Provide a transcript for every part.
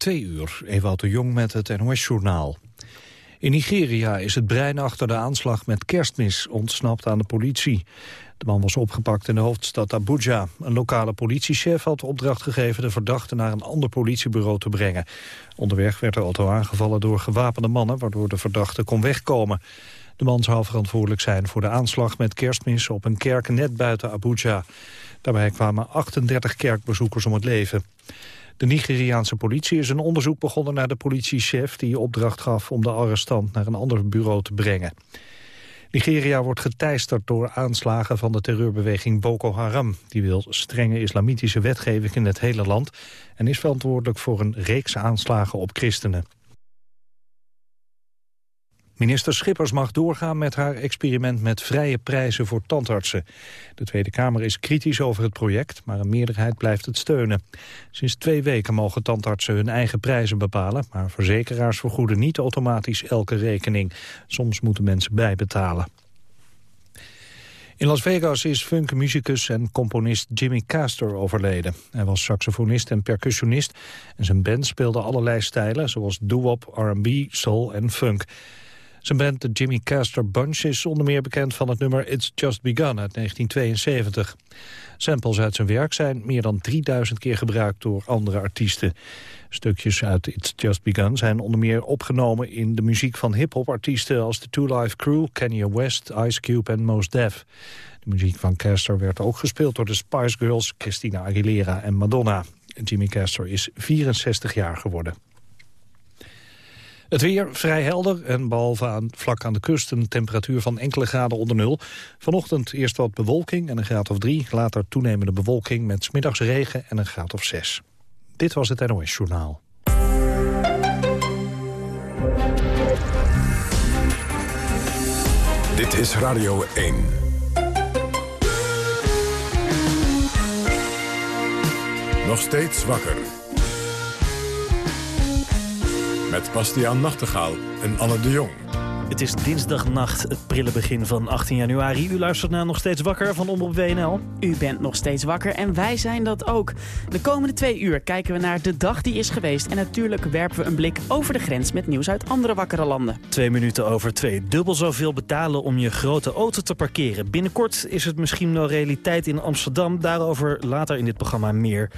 Twee uur, Ewout de Jong met het NOS-journaal. In Nigeria is het brein achter de aanslag met kerstmis ontsnapt aan de politie. De man was opgepakt in de hoofdstad Abuja. Een lokale politiechef had de opdracht gegeven de verdachte naar een ander politiebureau te brengen. Onderweg werd de auto aangevallen door gewapende mannen, waardoor de verdachte kon wegkomen. De man zou verantwoordelijk zijn voor de aanslag met kerstmis op een kerk net buiten Abuja. Daarbij kwamen 38 kerkbezoekers om het leven. De Nigeriaanse politie is een onderzoek begonnen naar de politiechef... die opdracht gaf om de arrestant naar een ander bureau te brengen. Nigeria wordt geteisterd door aanslagen van de terreurbeweging Boko Haram. Die wil strenge islamitische wetgeving in het hele land... en is verantwoordelijk voor een reeks aanslagen op christenen. Minister Schippers mag doorgaan met haar experiment met vrije prijzen voor tandartsen. De Tweede Kamer is kritisch over het project, maar een meerderheid blijft het steunen. Sinds twee weken mogen tandartsen hun eigen prijzen bepalen, maar verzekeraars vergoeden niet automatisch elke rekening. Soms moeten mensen bijbetalen. In Las Vegas is funkmuzikus en componist Jimmy Castor overleden. Hij was saxofonist en percussionist en zijn band speelde allerlei stijlen... zoals doo-wop, R&B, soul en funk. Zijn band de Jimmy Castor Bunch is onder meer bekend van het nummer It's Just Begun uit 1972. Samples uit zijn werk zijn meer dan 3000 keer gebruikt door andere artiesten. Stukjes uit It's Just Begun zijn onder meer opgenomen in de muziek van hip-hop artiesten als de Two Live Crew, Kanye West, Ice Cube en Mos Def. De muziek van Castor werd ook gespeeld door de Spice Girls, Christina Aguilera en Madonna. Jimmy Castor is 64 jaar geworden. Het weer vrij helder en behalve aan, vlak aan de kust een temperatuur van enkele graden onder nul. Vanochtend eerst wat bewolking en een graad of drie. Later toenemende bewolking met smiddags regen en een graad of zes. Dit was het NOS Journaal. Dit is Radio 1. Nog steeds wakker. Met Bastiaan Nachtegaal en Anne de Jong. Het is dinsdagnacht, het prille begin van 18 januari. U luistert naar Nog Steeds Wakker van Omroep WNL. U bent nog steeds wakker en wij zijn dat ook. De komende twee uur kijken we naar de dag die is geweest... en natuurlijk werpen we een blik over de grens met nieuws uit andere wakkere landen. Twee minuten over twee. Dubbel zoveel betalen om je grote auto te parkeren. Binnenkort is het misschien wel realiteit in Amsterdam. Daarover later in dit programma meer.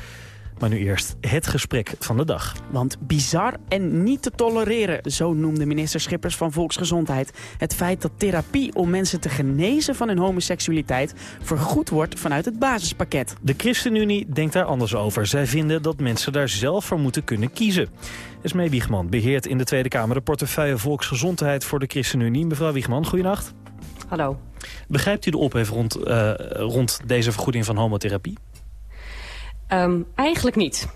Maar nu eerst het gesprek van de dag. Want bizar en niet te tolereren, zo noemde minister Schippers van Volksgezondheid... het feit dat therapie om mensen te genezen van hun homoseksualiteit... vergoed wordt vanuit het basispakket. De ChristenUnie denkt daar anders over. Zij vinden dat mensen daar zelf voor moeten kunnen kiezen. Esmee Wiegman beheert in de Tweede Kamer de portefeuille Volksgezondheid voor de ChristenUnie. Mevrouw Wiegman, goedenacht. Hallo. Begrijpt u de ophef rond, uh, rond deze vergoeding van homotherapie? Um, eigenlijk niet.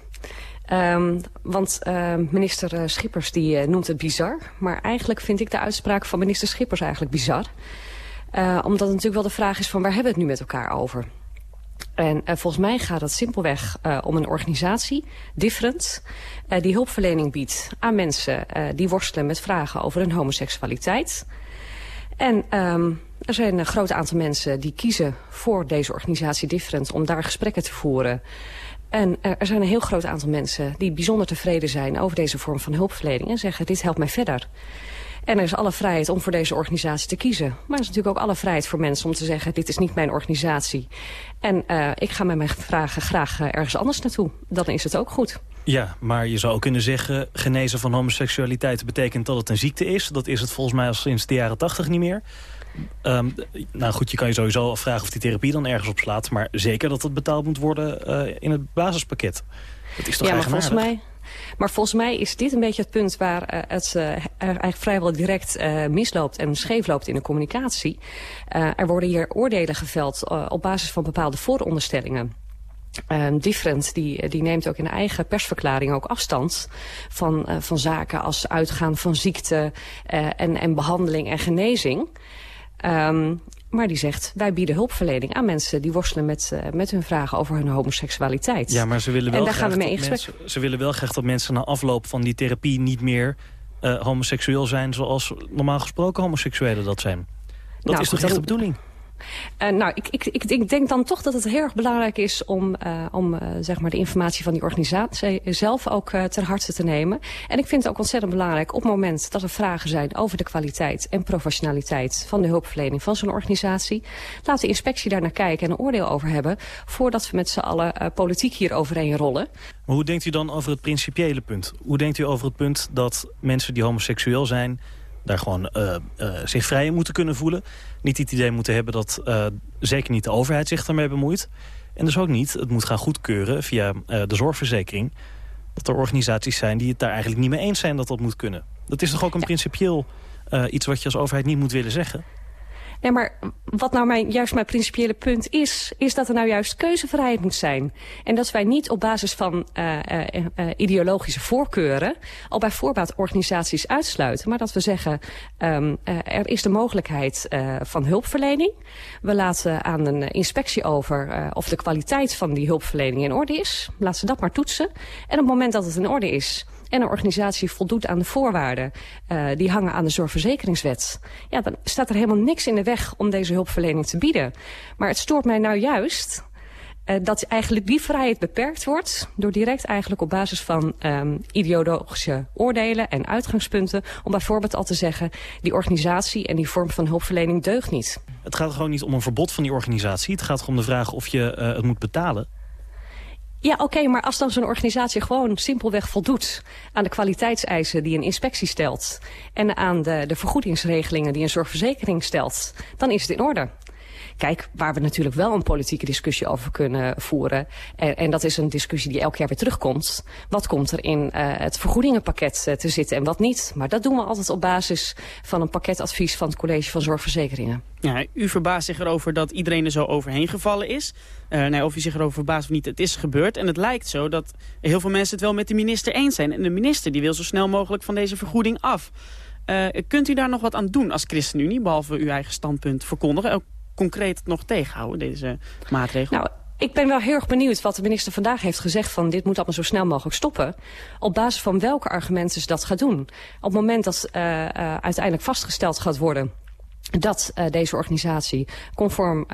Um, want uh, minister Schippers die, uh, noemt het bizar. Maar eigenlijk vind ik de uitspraak van minister Schippers eigenlijk bizar. Uh, omdat het natuurlijk wel de vraag is van waar hebben we het nu met elkaar over? En volgens mij gaat het simpelweg om een organisatie, Different... die hulpverlening biedt aan mensen die worstelen met vragen over hun homoseksualiteit... En er zijn een groot aantal mensen die kiezen voor deze organisatie Different... om daar gesprekken te voeren. En er zijn een heel groot aantal mensen die bijzonder tevreden zijn... over deze vorm van hulpverlening en zeggen dit helpt mij verder. En er is alle vrijheid om voor deze organisatie te kiezen. Maar er is natuurlijk ook alle vrijheid voor mensen om te zeggen... dit is niet mijn organisatie. En uh, ik ga met mijn vragen graag uh, ergens anders naartoe. Dan is het ook goed. Ja, maar je zou ook kunnen zeggen... genezen van homoseksualiteit betekent dat het een ziekte is. Dat is het volgens mij al sinds de jaren tachtig niet meer. Um, nou goed, je kan je sowieso afvragen of die therapie dan ergens op slaat. Maar zeker dat het betaald moet worden uh, in het basispakket. Dat is toch ja, maar volgens mij... Maar volgens mij is dit een beetje het punt waar uh, het uh, eigenlijk vrijwel direct uh, misloopt en scheef loopt in de communicatie. er worden hier oordelen geveld op basis van bepaalde vooronderstellingen. Um, Different die, die neemt ook in eigen persverklaring ook afstand van, van zaken als uitgaan van ziekte en, en behandeling en genezing. Um, maar die zegt, wij bieden hulpverlening aan mensen die worstelen met, uh, met hun vragen over hun homoseksualiteit. Ja, maar ze willen wel, en daar gaan we mee in gesprek. Mensen, ze willen wel graag dat mensen na afloop van die therapie niet meer uh, homoseksueel zijn zoals normaal gesproken homoseksuelen dat zijn. Dat nou, is toch echt de bedoeling? Uh, nou, ik, ik, ik, denk dan toch dat het heel erg belangrijk is om, uh, om uh, zeg maar de informatie van die organisatie zelf ook ter harte te nemen. En ik vind het ook ontzettend belangrijk op het moment dat er vragen zijn over de kwaliteit en professionaliteit van de hulpverlening van zo'n organisatie. Laat de inspectie daar naar kijken en een oordeel over hebben voordat we met z'n allen politiek hier overheen rollen. Maar hoe denkt u dan over het principiële punt? Hoe denkt u over het punt dat mensen die homoseksueel zijn daar gewoon uh, uh, zich vrij in moeten kunnen voelen. Niet het idee moeten hebben dat uh, zeker niet de overheid zich daarmee bemoeit. En dus ook niet, het moet gaan goedkeuren via de zorgverzekering... dat er organisaties zijn die het daar eigenlijk niet mee eens zijn dat dat moet kunnen. Dat is toch ook een principieel iets wat je als overheid niet moet willen zeggen? Nee, maar wat nou mijn, juist mijn principiële punt is... is dat er nou juist keuzevrijheid moet zijn. En dat wij niet op basis van uh, uh, uh, ideologische voorkeuren... al bij voorbaat organisaties uitsluiten. Maar dat we zeggen, um, er is de mogelijkheid van hulpverlening. We laten aan een inspectie over of de kwaliteit van die hulpverlening in orde is. Laat ze dat maar toetsen. En op het moment dat het in orde is en een organisatie voldoet aan de voorwaarden uh, die hangen aan de zorgverzekeringswet, ja, dan staat er helemaal niks in de weg om deze hulpverlening te bieden. Maar het stoort mij nou juist uh, dat eigenlijk die vrijheid beperkt wordt... door direct eigenlijk op basis van um, ideologische oordelen en uitgangspunten... om bijvoorbeeld al te zeggen, die organisatie en die vorm van hulpverlening deugt niet. Het gaat gewoon niet om een verbod van die organisatie. Het gaat om de vraag of je uh, het moet betalen. Ja, oké, maar als dan zo'n organisatie gewoon simpelweg voldoet aan de kwaliteitseisen die een inspectie stelt en aan de, de vergoedingsregelingen die een zorgverzekering stelt, dan is het in orde. Kijk, waar we natuurlijk wel een politieke discussie over kunnen voeren... en, en dat is een discussie die elk jaar weer terugkomt... wat komt er in uh, het vergoedingenpakket uh, te zitten en wat niet. Maar dat doen we altijd op basis van een pakketadvies... van het College van Zorgverzekeringen. U verbaast zich erover dat iedereen er zo overheen gevallen is. Uh, nee, of u zich erover verbaast of niet, het is gebeurd. En het lijkt zo dat heel veel mensen het wel met de minister eens zijn. En de minister die wil zo snel mogelijk van deze vergoeding af. Kunt u daar nog wat aan doen als ChristenUnie, behalve uw eigen standpunt verkondigen? Concreet nog tegenhouden, deze maatregel? Nou, ik ben wel heel erg benieuwd wat de minister vandaag heeft gezegd van dit moet allemaal zo snel mogelijk stoppen. Op basis van welke argumenten ze dat gaat doen. Op het moment dat uh, uh, uiteindelijk vastgesteld gaat worden dat uh, deze organisatie conform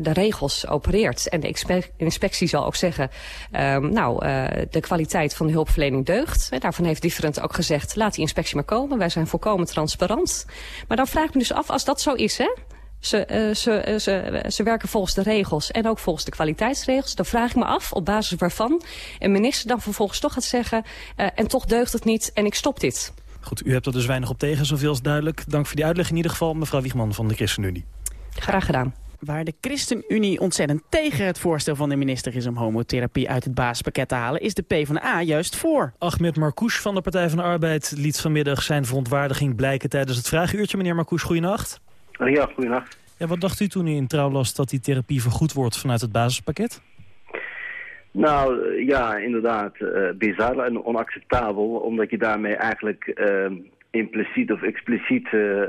de regels opereert. En de inspectie zal ook zeggen, um, nou, de kwaliteit van de hulpverlening deugt. Daarvan heeft Different ook gezegd, laat die inspectie maar komen. Wij zijn volkomen transparant. Maar dan vraag ik me dus af, als dat zo is, hè, ze, uh, ze, uh, ze, ze werken volgens de regels en ook volgens de kwaliteitsregels. Dan vraag ik me af op basis waarvan een minister dan vervolgens toch gaat zeggen... Uh, en toch deugt het niet en ik stop dit. Goed, u hebt er dus weinig op tegen, zoveel is duidelijk. Dank voor die uitleg in ieder geval, mevrouw Wiegman van de ChristenUnie. Graag gedaan. Waar de ChristenUnie ontzettend tegen het voorstel van de minister is om homotherapie uit het basispakket te halen, is de PvdA juist voor. Ahmed Marcouch van de Partij van de Arbeid liet vanmiddag zijn verontwaardiging blijken tijdens het vragenuurtje. Meneer Marcouch, goeienacht. Ja, goedenacht. Ja, wat dacht u toen u in trouw las dat die therapie vergoed wordt vanuit het basispakket? Nou, ja, inderdaad. Uh, bizar en onacceptabel. Omdat je daarmee eigenlijk uh, impliciet of expliciet uh,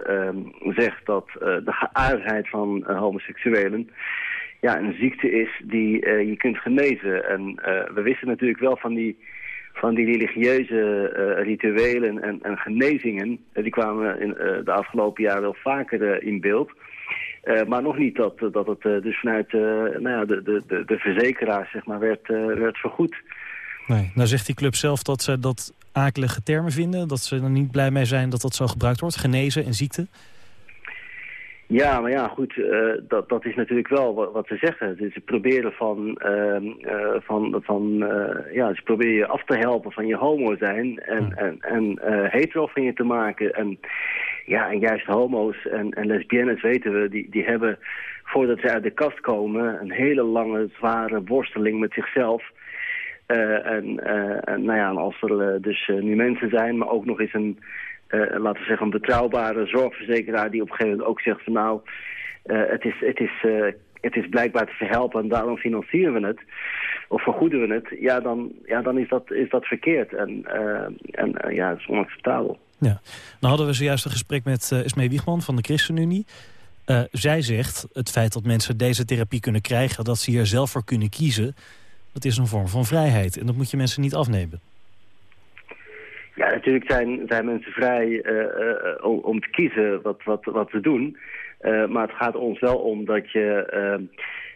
zegt dat de geaardheid van homoseksuelen ja, een ziekte is die je kunt genezen. En we wisten natuurlijk wel van die, van die religieuze rituelen en, en genezingen. die kwamen in de afgelopen jaren wel vaker in beeld. Maar nog niet dat, dat het dus vanuit nou ja, de, de, de verzekeraar zeg maar, werd, werd vergoed. Nee, nou zegt die club zelf dat ze dat akelige termen vinden. Dat ze er niet blij mee zijn dat dat zo gebruikt wordt. Genezen en ziekte. Ja, maar ja, goed, uh, dat, dat is natuurlijk wel wat, wat ze zeggen. Ze proberen van, uh, uh, van, van ja, ze proberen je af te helpen van je homo zijn en, ja. en, en hetero van je te maken. En ja, en juist homo's en, en lesbiennes weten we, die, die hebben voordat ze uit de kast komen een hele lange, zware worsteling met zichzelf. en, en nou ja, en als er dus nu mensen zijn, maar ook nog eens een laten we zeggen, een betrouwbare zorgverzekeraar die op een gegeven moment ook zegt van nou, uh, het, is, het, is, uh, het is blijkbaar te verhelpen en daarom financieren we het. Of vergoeden we het. Ja, dan, ja, dan is, dat, is dat verkeerd. En, en ja, het is onacceptabel. Ja. Nou hadden we zojuist een gesprek met uh, Wiegman van de ChristenUnie. Zij zegt, het feit dat mensen deze therapie kunnen krijgen... dat ze hier zelf voor kunnen kiezen, dat is een vorm van vrijheid. En dat moet je mensen niet afnemen. Ja, natuurlijk zijn, zijn mensen vrij uh, uh, om te kiezen wat, wat, wat ze doen. maar het gaat ons wel om dat je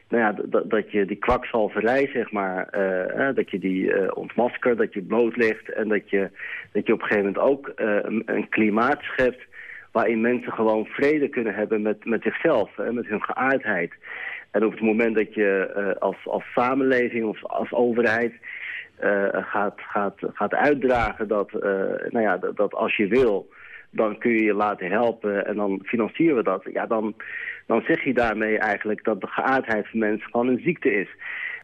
nou ja, dat, dat je die kwakzalverij, zeg maar, dat je die ontmaskert, dat je blootlegt en dat je, dat je op een gegeven moment ook een, een, klimaat schept waarin mensen gewoon vrede kunnen hebben met, met zichzelf en met hun geaardheid. En op het moment dat je als, als samenleving of als overheid gaat, gaat, gaat uitdragen dat, nou ja, dat, dat als je wil, dan kun je je laten helpen en dan financieren we dat. Ja, dan, dan zeg je daarmee eigenlijk dat de geaardheid van mensen gewoon een ziekte is.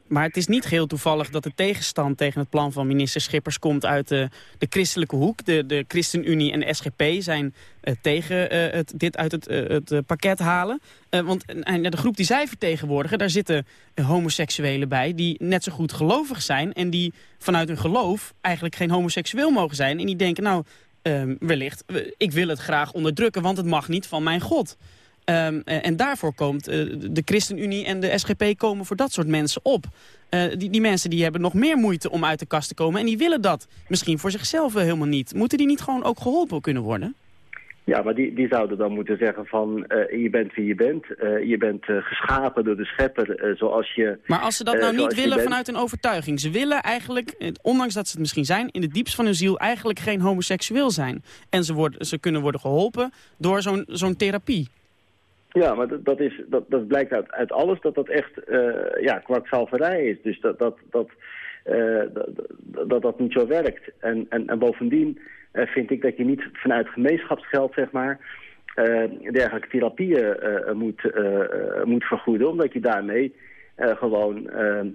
Maar het is niet geheel toevallig dat de tegenstand tegen het plan van minister Schippers komt uit de, de christelijke hoek. De, de ChristenUnie en de SGP zijn uh, tegen uh, het, dit uit het, het pakket halen. want de groep die zij vertegenwoordigen, daar zitten homoseksuelen bij... die net zo goed gelovig zijn en die vanuit hun geloof eigenlijk geen homoseksueel mogen zijn. En die denken, nou, ehm, wellicht, ik wil het graag onderdrukken, want het mag niet van mijn God. Um, en daarvoor komt uh, de ChristenUnie en de SGP komen voor dat soort mensen op. Uh, die, die mensen die hebben nog meer moeite om uit de kast te komen. En die willen dat misschien voor zichzelf helemaal niet. Moeten die niet gewoon ook geholpen kunnen worden? Ja, maar die, die zouden dan moeten zeggen van uh, je bent wie je bent. je bent geschapen door de schepper zoals je... Maar als ze dat nou niet willen vanuit een overtuiging. Ze willen eigenlijk, ondanks dat ze het misschien zijn... in het diepst van hun ziel eigenlijk geen homoseksueel zijn. En ze, worden, ze kunnen worden geholpen door zo'n zo'n therapie. Ja, maar dat, dat, is, dat, dat blijkt uit, uit alles dat dat echt uh, ja, kwakzalverij is. Dus dat dat, dat, uh, dat, dat, dat niet zo werkt. En, en, en bovendien uh, vind ik dat je niet vanuit gemeenschapsgeld, zeg maar... dergelijke therapieën moet, moet vergoeden. Omdat je daarmee gewoon,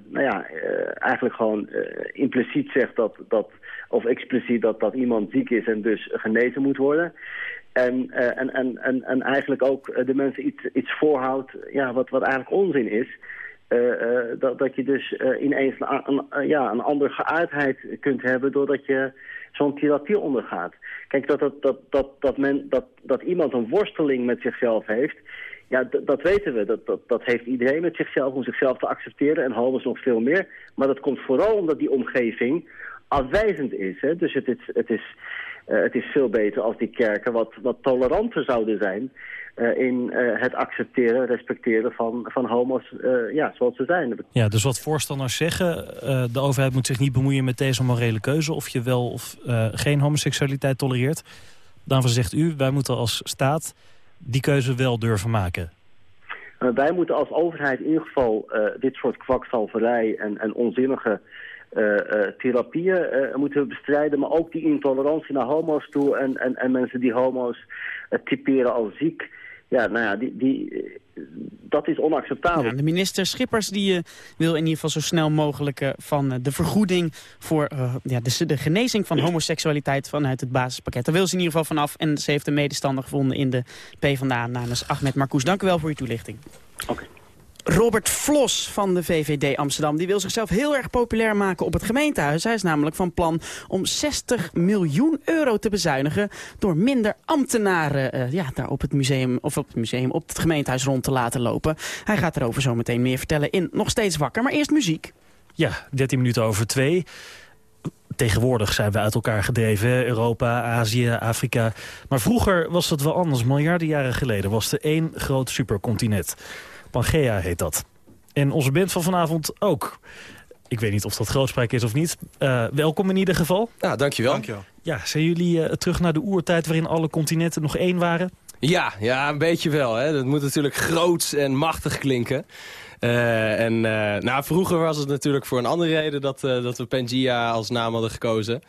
nou ja, eigenlijk gewoon impliciet zegt dat... dat of expliciet dat, dat iemand ziek is en dus genezen moet worden. En, uh, en, en, en, en eigenlijk ook eh, de mensen iets, iets voorhoudt ja, wat, wat eigenlijk onzin is. Uh, dat, dat je dus ineens een, een, ja, een andere geaardheid kunt hebben doordat je zo'n therapie ondergaat. Kijk, dat, dat, dat, dat, dat, men, dat, dat iemand een worsteling met zichzelf heeft, ja, dat weten we. Dat, dat, dat heeft iedereen met zichzelf, om zichzelf te accepteren. En homo's nog veel meer. Maar dat komt vooral omdat die omgeving afwijzend is. Hè? Dus het is, het is uh, het is veel beter als die kerken wat, wat toleranter zouden zijn... Uh, in uh, het accepteren, respecteren van, van homo's ja, zoals ze zijn. Ja, dus wat voorstanders zeggen, de overheid moet zich niet bemoeien met deze morele keuze... of je wel of geen homoseksualiteit tolereert. Daarvoor zegt u, wij moeten als staat die keuze wel durven maken. wij moeten als overheid in ieder geval dit soort kwakzalverij en, en onzinnige therapieën uh, moeten we bestrijden, maar ook die intolerantie naar homo's toe en, en, en mensen die homo's typeren als ziek. Ja, nou ja, die, die, dat is onacceptabel. Ja, de minister Schippers die, wil in ieder geval zo snel mogelijk van de vergoeding voor ja, de, genezing van homoseksualiteit vanuit het basispakket. Daar wil ze in ieder geval vanaf en ze heeft een medestander gevonden in de PvdA namens Ahmed Marcouch. Dank u wel voor uw toelichting. Robert Vlos van de VVD Amsterdam die wil zichzelf heel erg populair maken op het gemeentehuis. Hij is namelijk van plan om 60 miljoen euro te bezuinigen... door minder ambtenaren uh, ja, daar op het museum of op het museum op het gemeentehuis rond te laten lopen. Hij gaat erover zo meteen meer vertellen in Nog Steeds Wakker. Maar eerst muziek. Ja, 13 minuten over twee. Tegenwoordig zijn we uit elkaar gedreven, Europa, Azië, Afrika. Maar vroeger was dat wel anders. Miljarden jaren geleden was er één groot supercontinent. Pangea heet dat. En onze band van vanavond ook. Ik weet niet of dat grootspraak is of niet. Uh, welkom in ieder geval. Ja, dankjewel. dankjewel. Ja, zijn jullie uh, terug naar de oertijd waarin alle continenten nog één waren? Ja, ja een beetje wel. Hè. Dat moet natuurlijk groots en machtig klinken. Uh, en nou, vroeger was het natuurlijk voor een andere reden dat, dat we Pangea als naam hadden gekozen.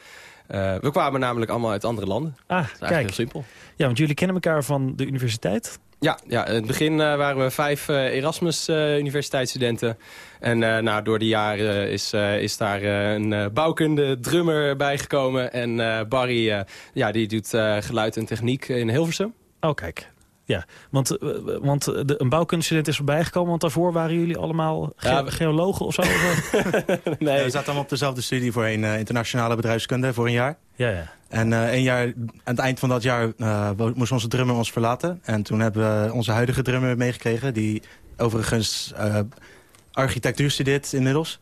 We kwamen namelijk allemaal uit andere landen. Ah, kijk. heel simpel. Ja, want jullie kennen elkaar van de universiteit? Ja, ja, in het begin uh, waren we vijf uh, Erasmus-universiteitsstudenten. En nou, door de jaren is, is daar een bouwkunde drummer bijgekomen. En Barry, ja, die doet geluid en techniek in Hilversum. Oh, kijk. Ja, want, want de, een bouwkundestudent is voorbij gekomen, want daarvoor waren jullie allemaal ge geologen of zo? nee. we zaten allemaal op dezelfde studie voor een internationale bedrijfskunde voor een jaar. Ja, ja. En uh, een jaar, aan het eind van dat jaar uh, moest onze drummer ons verlaten. En toen hebben we onze huidige drummer meegekregen... die overigens uh, architectuur studeert inmiddels.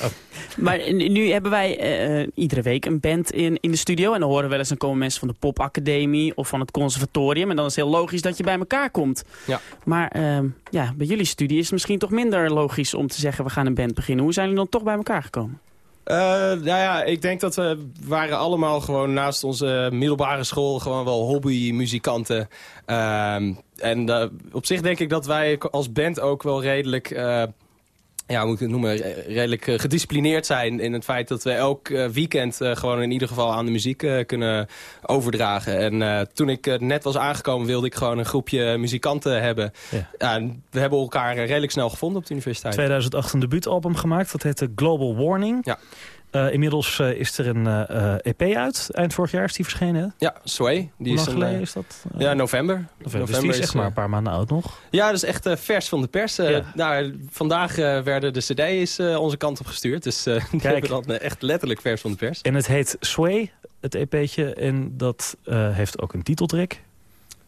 Oh. maar nu hebben wij uh, iedere week een band in, in de studio. En dan horen we wel eens, dan komen mensen van de popacademie of van het conservatorium. En dan is het heel logisch dat je bij elkaar komt. Ja. Maar uh, ja, bij jullie studie is het misschien toch minder logisch om te zeggen... we gaan een band beginnen. Hoe zijn jullie dan toch bij elkaar gekomen? Uh, nou ja, ik denk dat we waren allemaal gewoon naast onze middelbare school gewoon wel hobbymuzikanten. Uh, en uh, op zich denk ik dat wij als band ook wel redelijk ja, moet ik het noemen, redelijk eh, gedisciplineerd zijn in het feit dat we elk eh, weekend gewoon in ieder geval aan de muziek kunnen overdragen. En toen ik net was aangekomen wilde ik gewoon een groepje muzikanten hebben. Ja. ja we hebben elkaar redelijk snel gevonden op de universiteit. 2008 een debuutalbum gemaakt, dat heette Global Warning. Ja. Uh, inmiddels uh, is er een uh, EP uit. Eind vorig jaar is die verschenen. Ja, Sway. Die is geleden is dat? ja, november. November. november dus die is echt maar een paar maanden oud nog. Ja, dat is echt vers van de pers. Ja. Nou, vandaag werden de cd's onze kant op gestuurd. Dus die hebben dan echt letterlijk vers van de pers. En het heet Sway, het EP'tje. En dat heeft ook een titeltrack.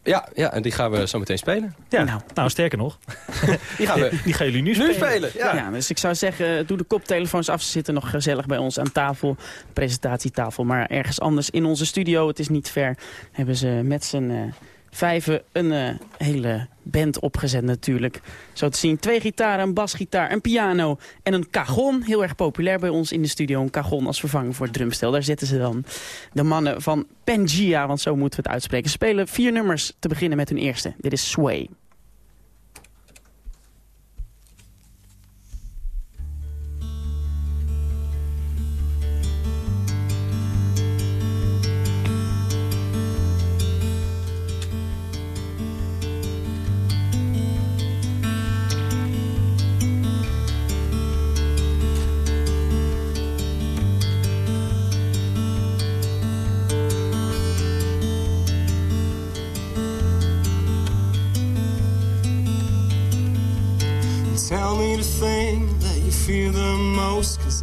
Ja, ja, en die gaan we zo meteen spelen. Ja, nou, nou sterker nog. die, gaan we, die gaan jullie nu spelen. Nu spelen ja. ja. dus ik zou zeggen, doe de koptelefoons af. Ze zitten nog gezellig bij ons aan tafel. Presentatietafel, maar ergens anders in onze studio. Het is niet ver. Hebben ze met z'n... Uh, vijven een uh, hele band opgezet natuurlijk. Zo te zien, twee gitaren, een basgitaar, een piano en een cajon. Heel erg populair bij ons in de studio. Een cajon als vervanging voor het drumstel. Daar zitten ze dan. De mannen van Pangea, want zo moeten we het uitspreken. Spelen vier nummers te beginnen met hun eerste. Dit is Sway.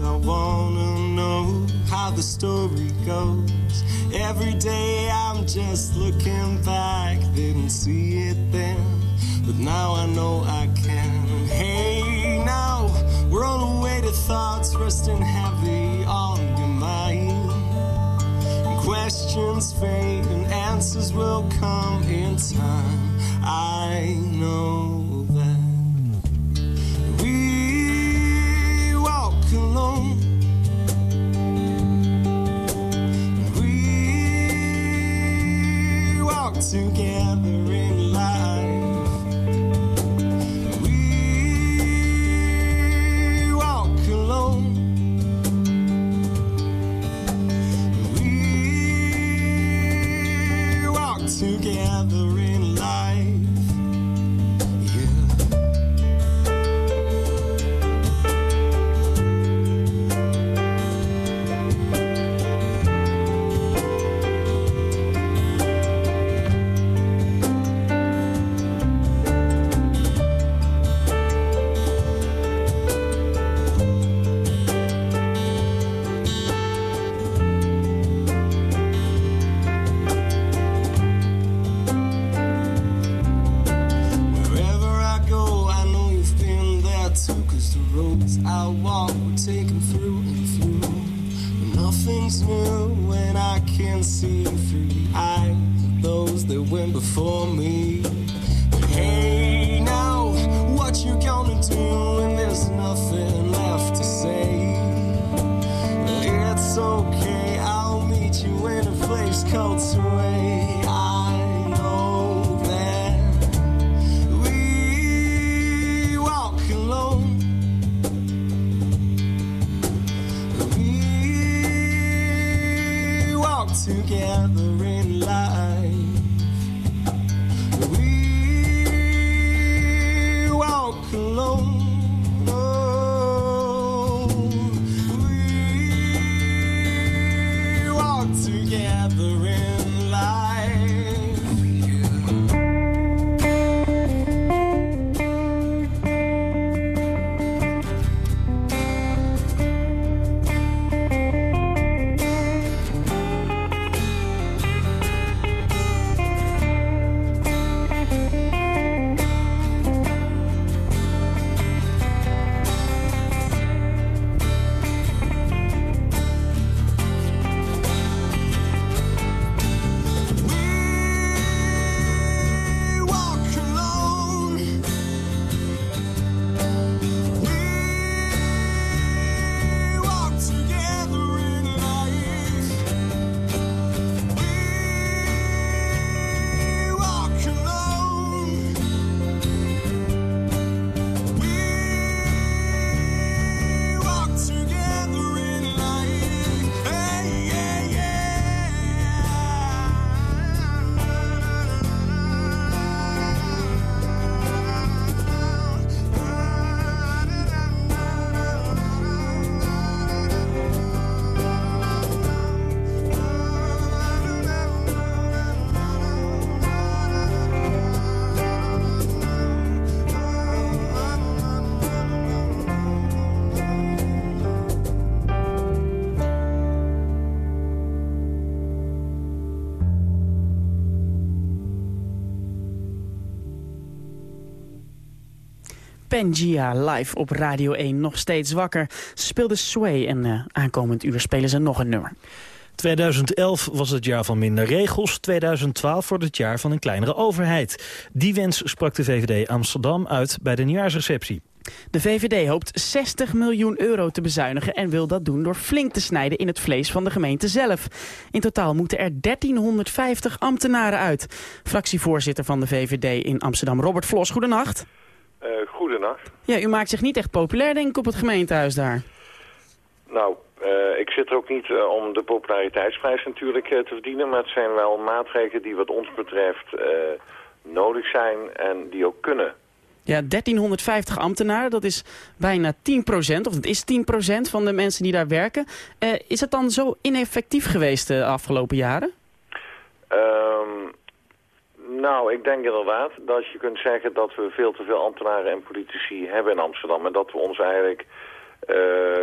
I wanna know how the story goes. Every day I'm just looking back, didn't see it then, but now I know I can. Hey, now we're on the way to thoughts resting heavy on your mind. And questions fade and answers will come in time. I know. Together in cold sway. Pangia live op Radio 1 nog steeds wakker. Ze speelde Sway en uh, aankomend uur spelen ze nog een nummer. 2011 was het jaar van minder regels, 2012 wordt het jaar van een kleinere overheid. Die wens sprak de VVD Amsterdam uit bij de nieuwjaarsreceptie. De VVD hoopt 60 miljoen euro te bezuinigen en wil dat doen door flink te snijden in het vlees van de gemeente zelf. In totaal moeten er 1350 ambtenaren uit. Fractievoorzitter van de VVD in Amsterdam, Robert Vlos, goedenacht. Uh, goedenacht. Ja, u maakt zich niet echt populair denk ik op het gemeentehuis daar. Nou, uh, ik zit er ook niet uh, om de populariteitsprijs natuurlijk te verdienen, maar het zijn wel maatregelen die wat ons betreft nodig zijn en die ook kunnen. Ja, 1350 ambtenaren, dat is bijna 10%, of het is 10% van de mensen die daar werken. Is het dan zo ineffectief geweest de afgelopen jaren? Um, nou, ik denk inderdaad dat je kunt zeggen dat we veel te veel ambtenaren en politici hebben in Amsterdam. En dat we ons eigenlijk uh,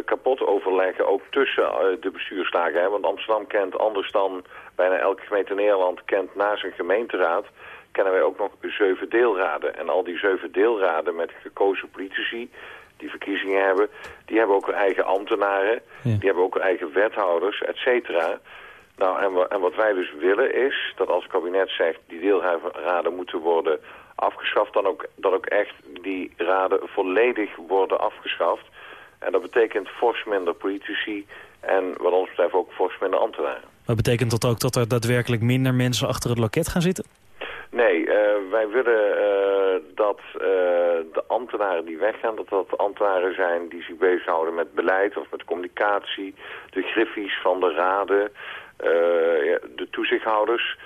kapot overleggen, ook tussen uh, de bestuurslagen. Hè? Want Amsterdam kent anders dan bijna elke gemeente in Nederland, kent na zijn gemeenteraad kennen wij ook nog zeven deelraden. En al die zeven deelraden met gekozen politici die verkiezingen hebben, die hebben ook hun eigen ambtenaren, die hebben ook hun eigen wethouders, et cetera. Nou, en, en, wat wij dus willen is dat als het kabinet zegt die deelraden moeten worden afgeschaft, dan ook, dat ook echt die raden volledig worden afgeschaft. En dat betekent fors minder politici en wat ons betreft ook fors minder ambtenaren. Maar betekent dat ook dat er daadwerkelijk minder mensen achter het loket gaan zitten? Nee, uh, wij willen uh, dat uh, de ambtenaren die weggaan, dat dat ambtenaren zijn die zich bezighouden met beleid of met communicatie, de griffies van de raden, de toezichthouders.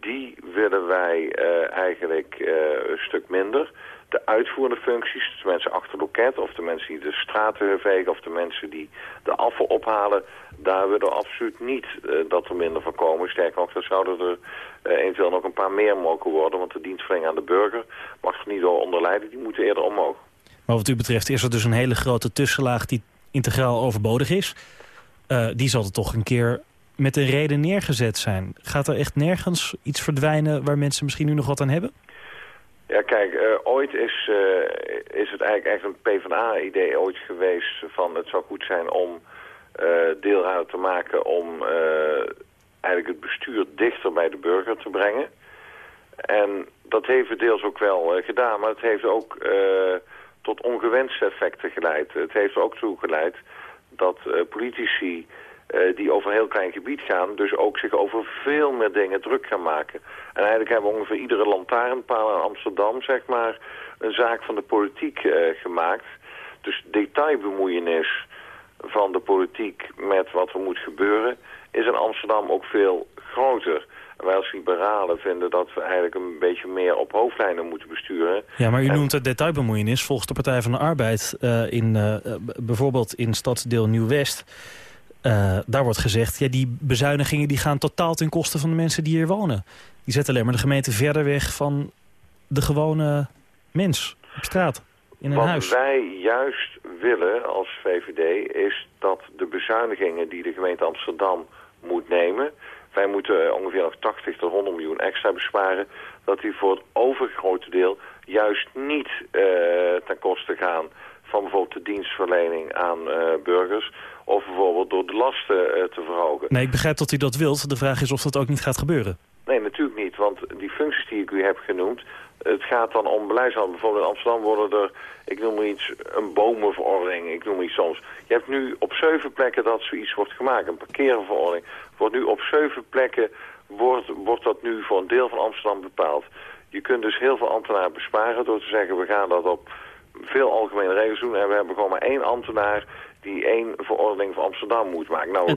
die willen wij eigenlijk een stuk minder de uitvoerende functies, de mensen achter het loket... of de mensen die de straten vegen of de mensen die de afval ophalen... daar willen we absoluut niet uh, dat er minder van komen. Sterker nog, daar zouden er uh, eventueel nog een paar meer mogen worden... want de dienstverlening aan de burger mag er niet door onderlijden. Die moeten eerder omhoog. Maar wat u betreft is er dus een hele grote tussenlaag... die integraal overbodig is. Uh, die zal er toch een keer met een reden neergezet zijn. Gaat er echt nergens iets verdwijnen waar mensen misschien nu nog wat aan hebben? Ja, kijk, uh, ooit is, uh, is het eigenlijk echt een PvdA-idee ooit geweest van het zou goed zijn om uh, deelraden te maken om eigenlijk het bestuur dichter bij de burger te brengen. En dat heeft het deels ook wel gedaan, maar het heeft ook tot ongewenste effecten geleid. Het heeft ook toe geleid dat politici uh, die over een heel klein gebied gaan, dus ook zich over veel meer dingen druk gaan maken. En eigenlijk hebben we ongeveer iedere lantaarnpaal in Amsterdam, zeg maar, een zaak van de politiek uh, gemaakt. Dus detailbemoeienis van de politiek met wat er moet gebeuren, is in Amsterdam ook veel groter. wij als liberalen vinden dat we eigenlijk een beetje meer op hoofdlijnen moeten besturen. Ja, maar u noemt het detailbemoeienis. Volgens de Partij van de Arbeid, uh, in, bijvoorbeeld in stadsdeel Nieuw-West uh, daar wordt gezegd, ja, die bezuinigingen die gaan totaal ten koste van de mensen die hier wonen. Die zetten alleen maar de gemeente verder weg van de gewone mens op straat, in een Wat huis. Wat wij juist willen als VVD is dat de bezuinigingen die de gemeente Amsterdam moet nemen... wij moeten ongeveer nog 80 tot 100 miljoen extra besparen... dat die voor het overgrote deel juist niet uh, ten koste gaan van bijvoorbeeld de dienstverlening aan uh, burgers of bijvoorbeeld door de lasten uh, te verhogen. Nee, ik begrijp dat u dat wilt. De vraag is of dat ook niet gaat gebeuren. Nee, natuurlijk niet. Want die functies die ik u heb genoemd... het gaat dan om beleidshandel. Bijvoorbeeld in Amsterdam worden er, ik noem maar iets, een bomenverordening. Ik noem iets soms. Je hebt nu op zeven plekken dat zoiets wordt gemaakt. Een parkeerverordening. Wordt nu op zeven plekken, wordt, wordt dat nu voor een deel van Amsterdam bepaald. Je kunt dus heel veel ambtenaren besparen door te zeggen... we gaan dat op veel algemene regels doen. En we hebben gewoon maar één ambtenaar die één verordening voor Amsterdam moet maken. Nou, uh,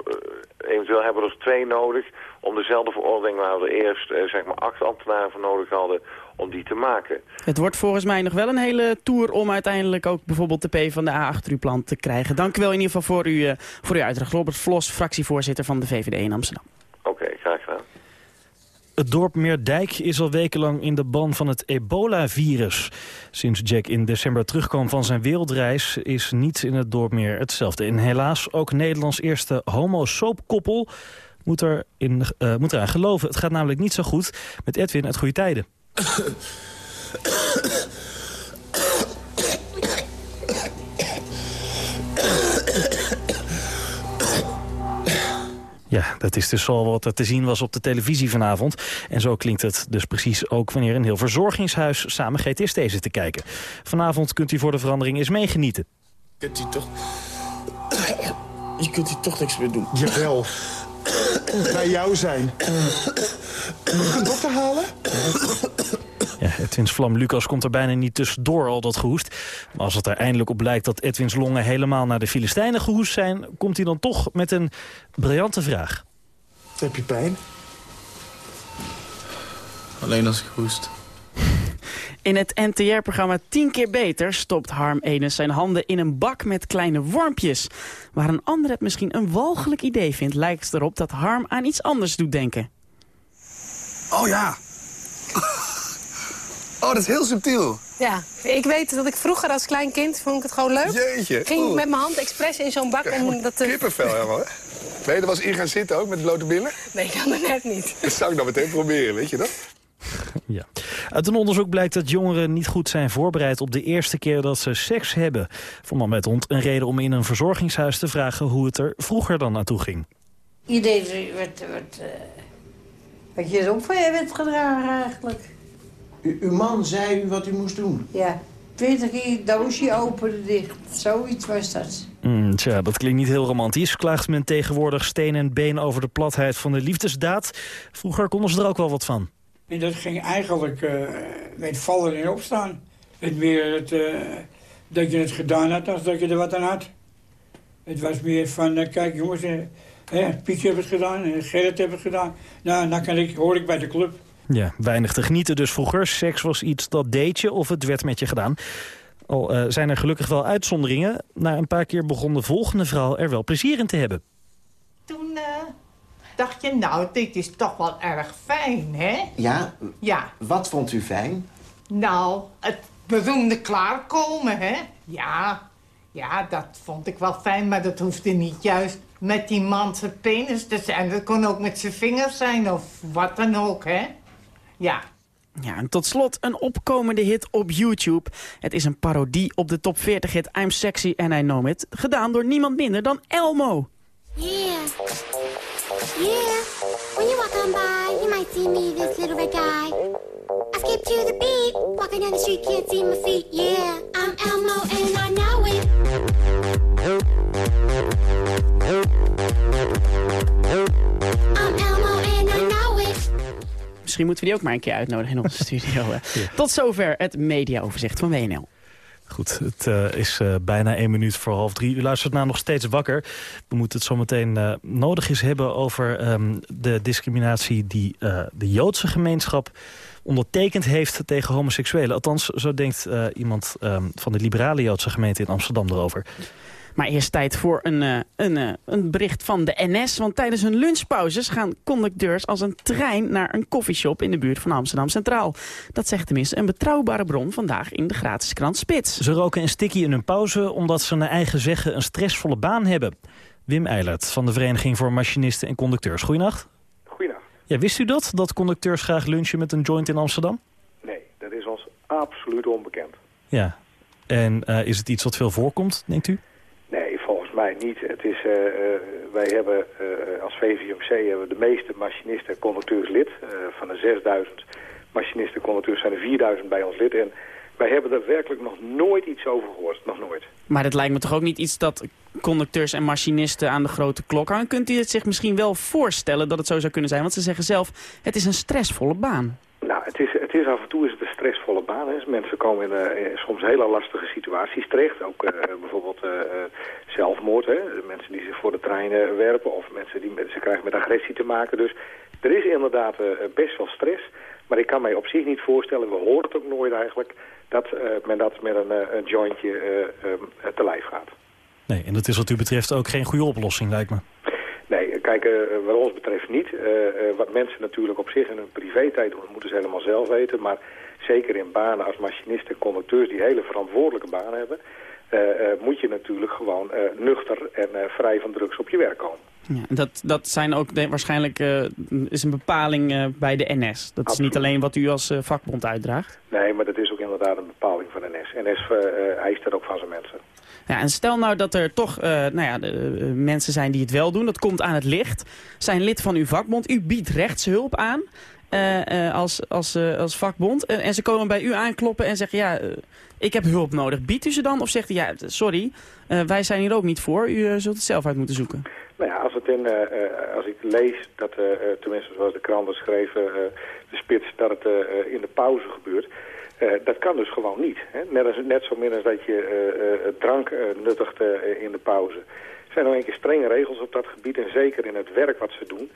eventueel hebben we er twee nodig om dezelfde verordening waar we er eerst uh, zeg maar acht ambtenaren voor nodig hadden om die te maken. Het wordt volgens mij nog wel een hele tour om uiteindelijk ook bijvoorbeeld de P van de A achter uw plan te krijgen. Dank u wel in ieder geval voor, u, uh, voor uw uitdracht. Robert Vlos, fractievoorzitter van de VVD in Amsterdam. Oké, okay, graag gedaan. Het dorp Meerdijk is al wekenlang in de ban van het ebola-virus. Sinds Jack in december terugkwam van zijn wereldreis... is niets in het dorp meer hetzelfde. En helaas ook Nederlands eerste homo-soapkoppel moet, er in, uh, moet eraan geloven. Het gaat namelijk niet zo goed met Edwin uit Goede Tijden. Ja, dat is dus al wat er te zien was op de televisie vanavond. En zo klinkt het dus precies ook wanneer een heel verzorgingshuis samen GTST zit te kijken. Vanavond kunt u voor de verandering eens meegenieten. Kunt u toch... Je kunt hier toch niks meer doen. Jawel. Bij jou zijn. Een dokter halen? Ja, Edwins vlam Lucas komt er bijna niet tussendoor al dat gehoest. Maar als het er eindelijk op blijkt dat Edwins longen helemaal naar de Filistijnen gehoest zijn... komt hij dan toch met een briljante vraag. Heb je pijn? Alleen als ik hoest. In het NTR-programma 10 keer beter stopt Harm Enes zijn handen in een bak met kleine wormpjes. Waar een ander het misschien een walgelijk idee vindt, lijkt het erop dat Harm aan iets anders doet denken. Oh ja. Oh, dat is heel subtiel. Ja, ik weet dat ik vroeger als klein kind vond ik het gewoon leuk. Jeetje. Ging Oeh. met mijn hand expres in zo'n bak om dat te... Kippenvel helemaal, hè? Er wel eens in gaan zitten ook, met blote billen? Nee, ik kan het net niet. Dat zou ik dan meteen proberen, weet je dat? Ja. Uit een onderzoek blijkt dat jongeren niet goed zijn voorbereid op de eerste keer dat ze seks hebben. Vond man met hond een reden om in een verzorgingshuis te vragen hoe het er vroeger dan naartoe ging. Iedereen werd, werd, eh, wat je erop van je werd gedragen eigenlijk. U, uw man zei u wat u moest doen. Ja, 20 keer doosje open dicht. Zoiets was dat. Mm, tja, dat klinkt niet heel romantisch. Klaagt men tegenwoordig steen en been over de platheid van de liefdesdaad. Vroeger konden ze er ook wel wat van. En dat ging eigenlijk eh, met vallen en opstaan. Het meer het, eh, dat je het gedaan had als dat je er wat aan had. Het was meer van, eh, kijk jongens, hè, Pietje heeft het gedaan, Gerrit heeft het gedaan. Nou, dan kan ik, hoor ik bij de club. Ja, weinig te genieten dus vroeger. Seks was iets dat deed je of het werd met je gedaan. Al eh, zijn er gelukkig wel uitzonderingen. Na een paar keer begon de volgende vrouw er wel plezier in te hebben. Toen eh, dacht je, nou, dit is toch wel erg fijn, hè? Ja, Ja, wat vond u fijn? nou, het beroemde klaarkomen, hè? Ja, ja, dat vond ik wel fijn, maar dat hoefde niet juist met die man zijn penis te zijn. Dat kon ook met zijn vingers zijn of wat dan ook, hè? Ja, Ja, en tot slot een opkomende hit op YouTube. Het is een parodie op de top 40 hit I'm Sexy and I Know It. Gedaan door niemand minder dan Elmo. Yeah. Yeah. When you walk on by, you might see me, this little red guy. I skip to the beat, walking down the street, can't see my feet. Yeah, I'm Elmo and I know it. Misschien moeten we die ook maar een keer uitnodigen in onze studio. Tot zover het mediaoverzicht van WNL. Goed, het eh, is eh, bijna één minuut voor half drie. U luistert naar nog steeds wakker. We moeten het zometeen eh nodig eens hebben over ehm, de discriminatie... die de Joodse gemeenschap ondertekend heeft tegen homoseksuelen. Althans, zo denkt iemand ehm, van de liberale Joodse gemeente in Amsterdam erover. Maar eerst tijd voor een, eh, een, eh, een bericht van de NS. Want tijdens hun lunchpauzes gaan conducteurs als een trein naar een koffieshop in de buurt van Amsterdam Centraal. Dat zegt tenminste een betrouwbare bron vandaag in de gratis krant Spits. Ze roken een stikkie in hun pauze omdat ze naar eigen zeggen een stressvolle baan hebben. Wim Eilert van de Vereniging voor Machinisten en Conducteurs. Goedenacht. Goeiedag. Ja, wist u dat, dat conducteurs graag lunchen met een joint in Amsterdam? Nee, dat is ons absoluut onbekend. Ja. En eh, is het iets wat veel voorkomt, denkt u? Mij niet. Het is, eh, eh, wij hebben eh, als VVMC hebben de meeste machinisten en conducteurs lid. Van de 6000 machinisten en conducteurs zijn er 4000 bij ons lid. En wij hebben er werkelijk nog nooit iets over gehoord. Nog nooit. Maar het lijkt me toch ook niet iets dat conducteurs en machinisten aan de grote klok hangen. Kunt u het zich misschien wel voorstellen dat het zo zou kunnen zijn? Want ze zeggen zelf, het is een stressvolle baan. Nou, het is, het is af en toe is het een stressvolle baan. Hè. Mensen komen in, eh, soms hele lastige situaties terecht. Ook eh, bijvoorbeeld eh, zelfmoord. Hè. Mensen die zich voor de treinen werpen. Of mensen die ze krijgen met agressie te maken. Dus er is inderdaad best wel stress. Maar ik kan mij op zich niet voorstellen, we horen het ook nooit eigenlijk... dat men dat met een, een jointje eh, eh, te lijf gaat. Nee, en dat is wat u betreft ook geen goede oplossing, lijkt me. Nee, kijk, eh, wat ons betreft niet. Eh, eh, wat mensen natuurlijk op zich in hun privé-tijd doen, moeten ze helemaal zelf weten. Maar zeker in banen als machinisten en conducteurs die hele verantwoordelijke banen hebben... moet je natuurlijk gewoon nuchter en vrij van drugs op je werk komen. Ja, dat, dat zijn ook de- waarschijnlijk is een bepaling bij de NS. Dat is niet alleen wat u als vakbond uitdraagt. Nee, maar dat is ook inderdaad een bepaling van NS. NS eh, eist dat ook van zijn mensen. Ja, en stel nou dat er toch eh, nou ja, eh, mensen zijn die het wel doen. Dat komt aan het licht. Zijn lid van uw vakbond. U biedt rechtshulp aan eh, als, als, als vakbond. En, ze komen bij u aankloppen en zeggen... ja, ik heb hulp nodig. Biedt u ze dan? Of zegt u, ja, sorry, wij zijn hier ook niet voor. U zult het zelf uit moeten zoeken. Nou ja, als, het in, als ik lees dat, tenminste zoals de kranten schreven, de spits, dat het in de pauze gebeurt. Eh, dat kan dus gewoon niet. Hè? Net, als, net zo min als dat je eh, eh, drank nuttigt in de pauze. Er zijn nog een keer strenge regels op dat gebied en zeker in het werk wat ze doen.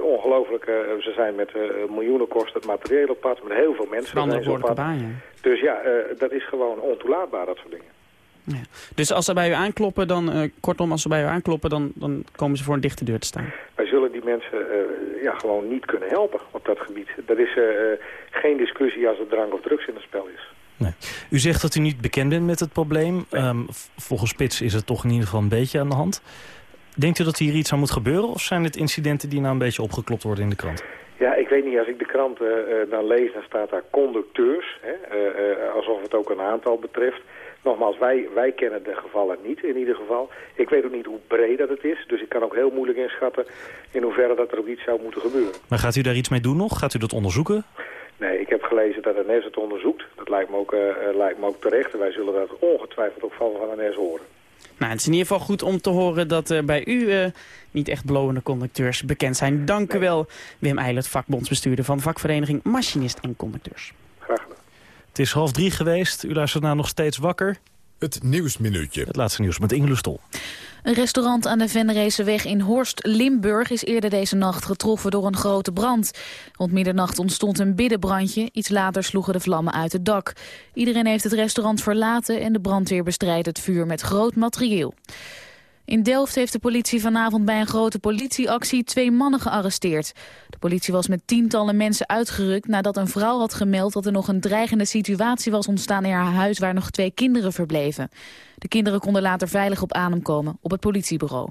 Ongelooflijk, ze zijn met miljoenen kosten het materieel op pad, met heel veel mensen op pad. erbij, ja. Dus ja, dat is gewoon ontoelaatbaar, dat soort dingen. Dus als ze bij u aankloppen, dan, kortom, als ze bij u aankloppen, dan, dan komen ze voor een dichte deur te staan. Wij zullen die mensen ja, gewoon niet kunnen helpen op dat gebied. Dat is eh, geen discussie als er drank of drugs in het spel is. U zegt dat u niet bekend bent met het probleem. Ehm, volgens Spits is het toch in ieder geval een beetje aan de hand. Denkt u dat hier iets aan moet gebeuren? Of zijn het incidenten die nou een beetje opgeklopt worden in de krant? Ja, ik weet niet, als ik de krant eh, eh, dan lees, dan staat daar conducteurs. Hè, eh, alsof het ook een aantal betreft. Nogmaals, wij, wij kennen de gevallen niet in ieder geval. Ik weet ook niet hoe breed dat het is. Dus ik kan ook heel moeilijk inschatten in hoeverre dat er ook iets zou moeten gebeuren. Maar gaat u daar iets mee doen nog? Gaat u dat onderzoeken? Nee, ik heb gelezen dat NS het onderzoekt. Dat lijkt me ook, eh, eh, lijkt me ook terecht. En wij zullen dat ongetwijfeld ook van van NS horen. Nou, het is in ieder geval goed om te horen dat er bij u eh, niet echt blowende conducteurs bekend zijn. Dank u wel, Wim Eilert, vakbondsbestuurder van vakvereniging Machinist en Conducteurs. Graag gedaan. Het is half drie geweest. U luistert naar nog steeds wakker. Het Nieuwsminuutje. Het laatste nieuws met Ingelo Stol. Een restaurant aan de Vennereeseweg in Horst, Limburg... is eerder deze nacht getroffen door een grote brand. Rond middernacht ontstond een biddenbrandje. Iets later sloegen de vlammen uit het dak. Iedereen heeft het restaurant verlaten... en de brandweer bestrijdt het vuur met groot materieel. In Delft heeft de politie vanavond bij een grote politieactie twee mannen gearresteerd. De politie was met tientallen mensen uitgerukt nadat een vrouw had gemeld dat er nog een dreigende situatie was ontstaan in haar huis waar nog twee kinderen verbleven. De kinderen konden later veilig op adem komen op het politiebureau.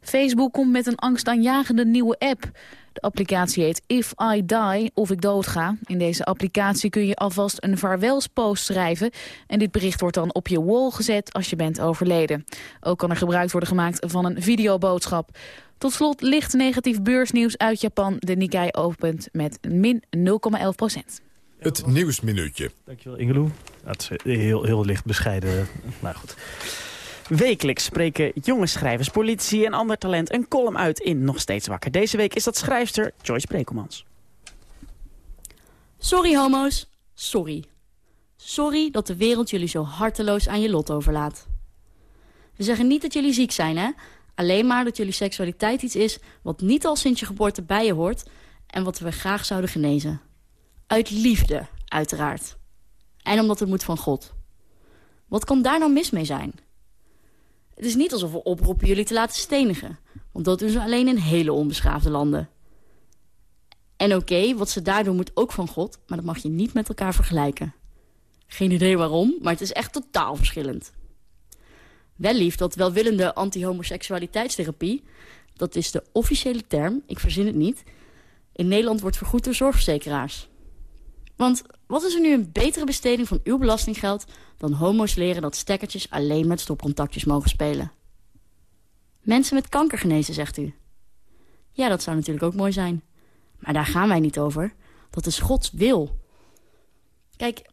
Facebook komt met een angstaanjagende nieuwe app. De applicatie heet If I Die, of ik doodga. In deze applicatie kun je alvast een vaarwelspost schrijven. En dit bericht wordt dan op je wall gezet als je bent overleden. Ook kan er gebruik worden gemaakt van een videoboodschap. Tot slot licht negatief beursnieuws uit Japan. De Nikkei opent met min 0,11 procent. Het Nieuwsminuutje. Dankjewel, Ingeloe. Dat is heel, heel licht bescheiden. Nou goed. Wekelijks spreken jonge schrijvers, politici en ander talent een column uit in Nog Steeds Wakker. Deze week is dat schrijfster Joyce Brekelmans. Sorry homo's, sorry. Sorry dat de wereld jullie zo harteloos aan je lot overlaat. We zeggen niet dat jullie ziek zijn, hè? Alleen maar dat jullie seksualiteit iets is wat niet al sinds je geboorte bij je hoort... en wat we graag zouden genezen. Uit liefde, uiteraard. En omdat het moet van God. Wat kan daar nou mis mee zijn? Het is niet alsof we oproepen jullie te laten stenigen. Want dat doen ze alleen in hele onbeschaafde landen. En oké, wat ze daar doen moet ook van God, maar dat mag je niet met elkaar vergelijken. Geen idee waarom, maar het is echt totaal verschillend. Wel lief dat welwillende anti-homoseksualiteitstherapie, dat is de officiële term, ik verzin het niet, in Nederland wordt vergoed door zorgverzekeraars. Want wat is er nu een betere besteding van uw belastinggeld dan homo's leren dat stekkertjes alleen met stopcontactjes mogen spelen? Mensen met kanker genezen, zegt u. Ja, dat zou natuurlijk ook mooi zijn. Maar daar gaan wij niet over. Dat is Gods wil. Kijk,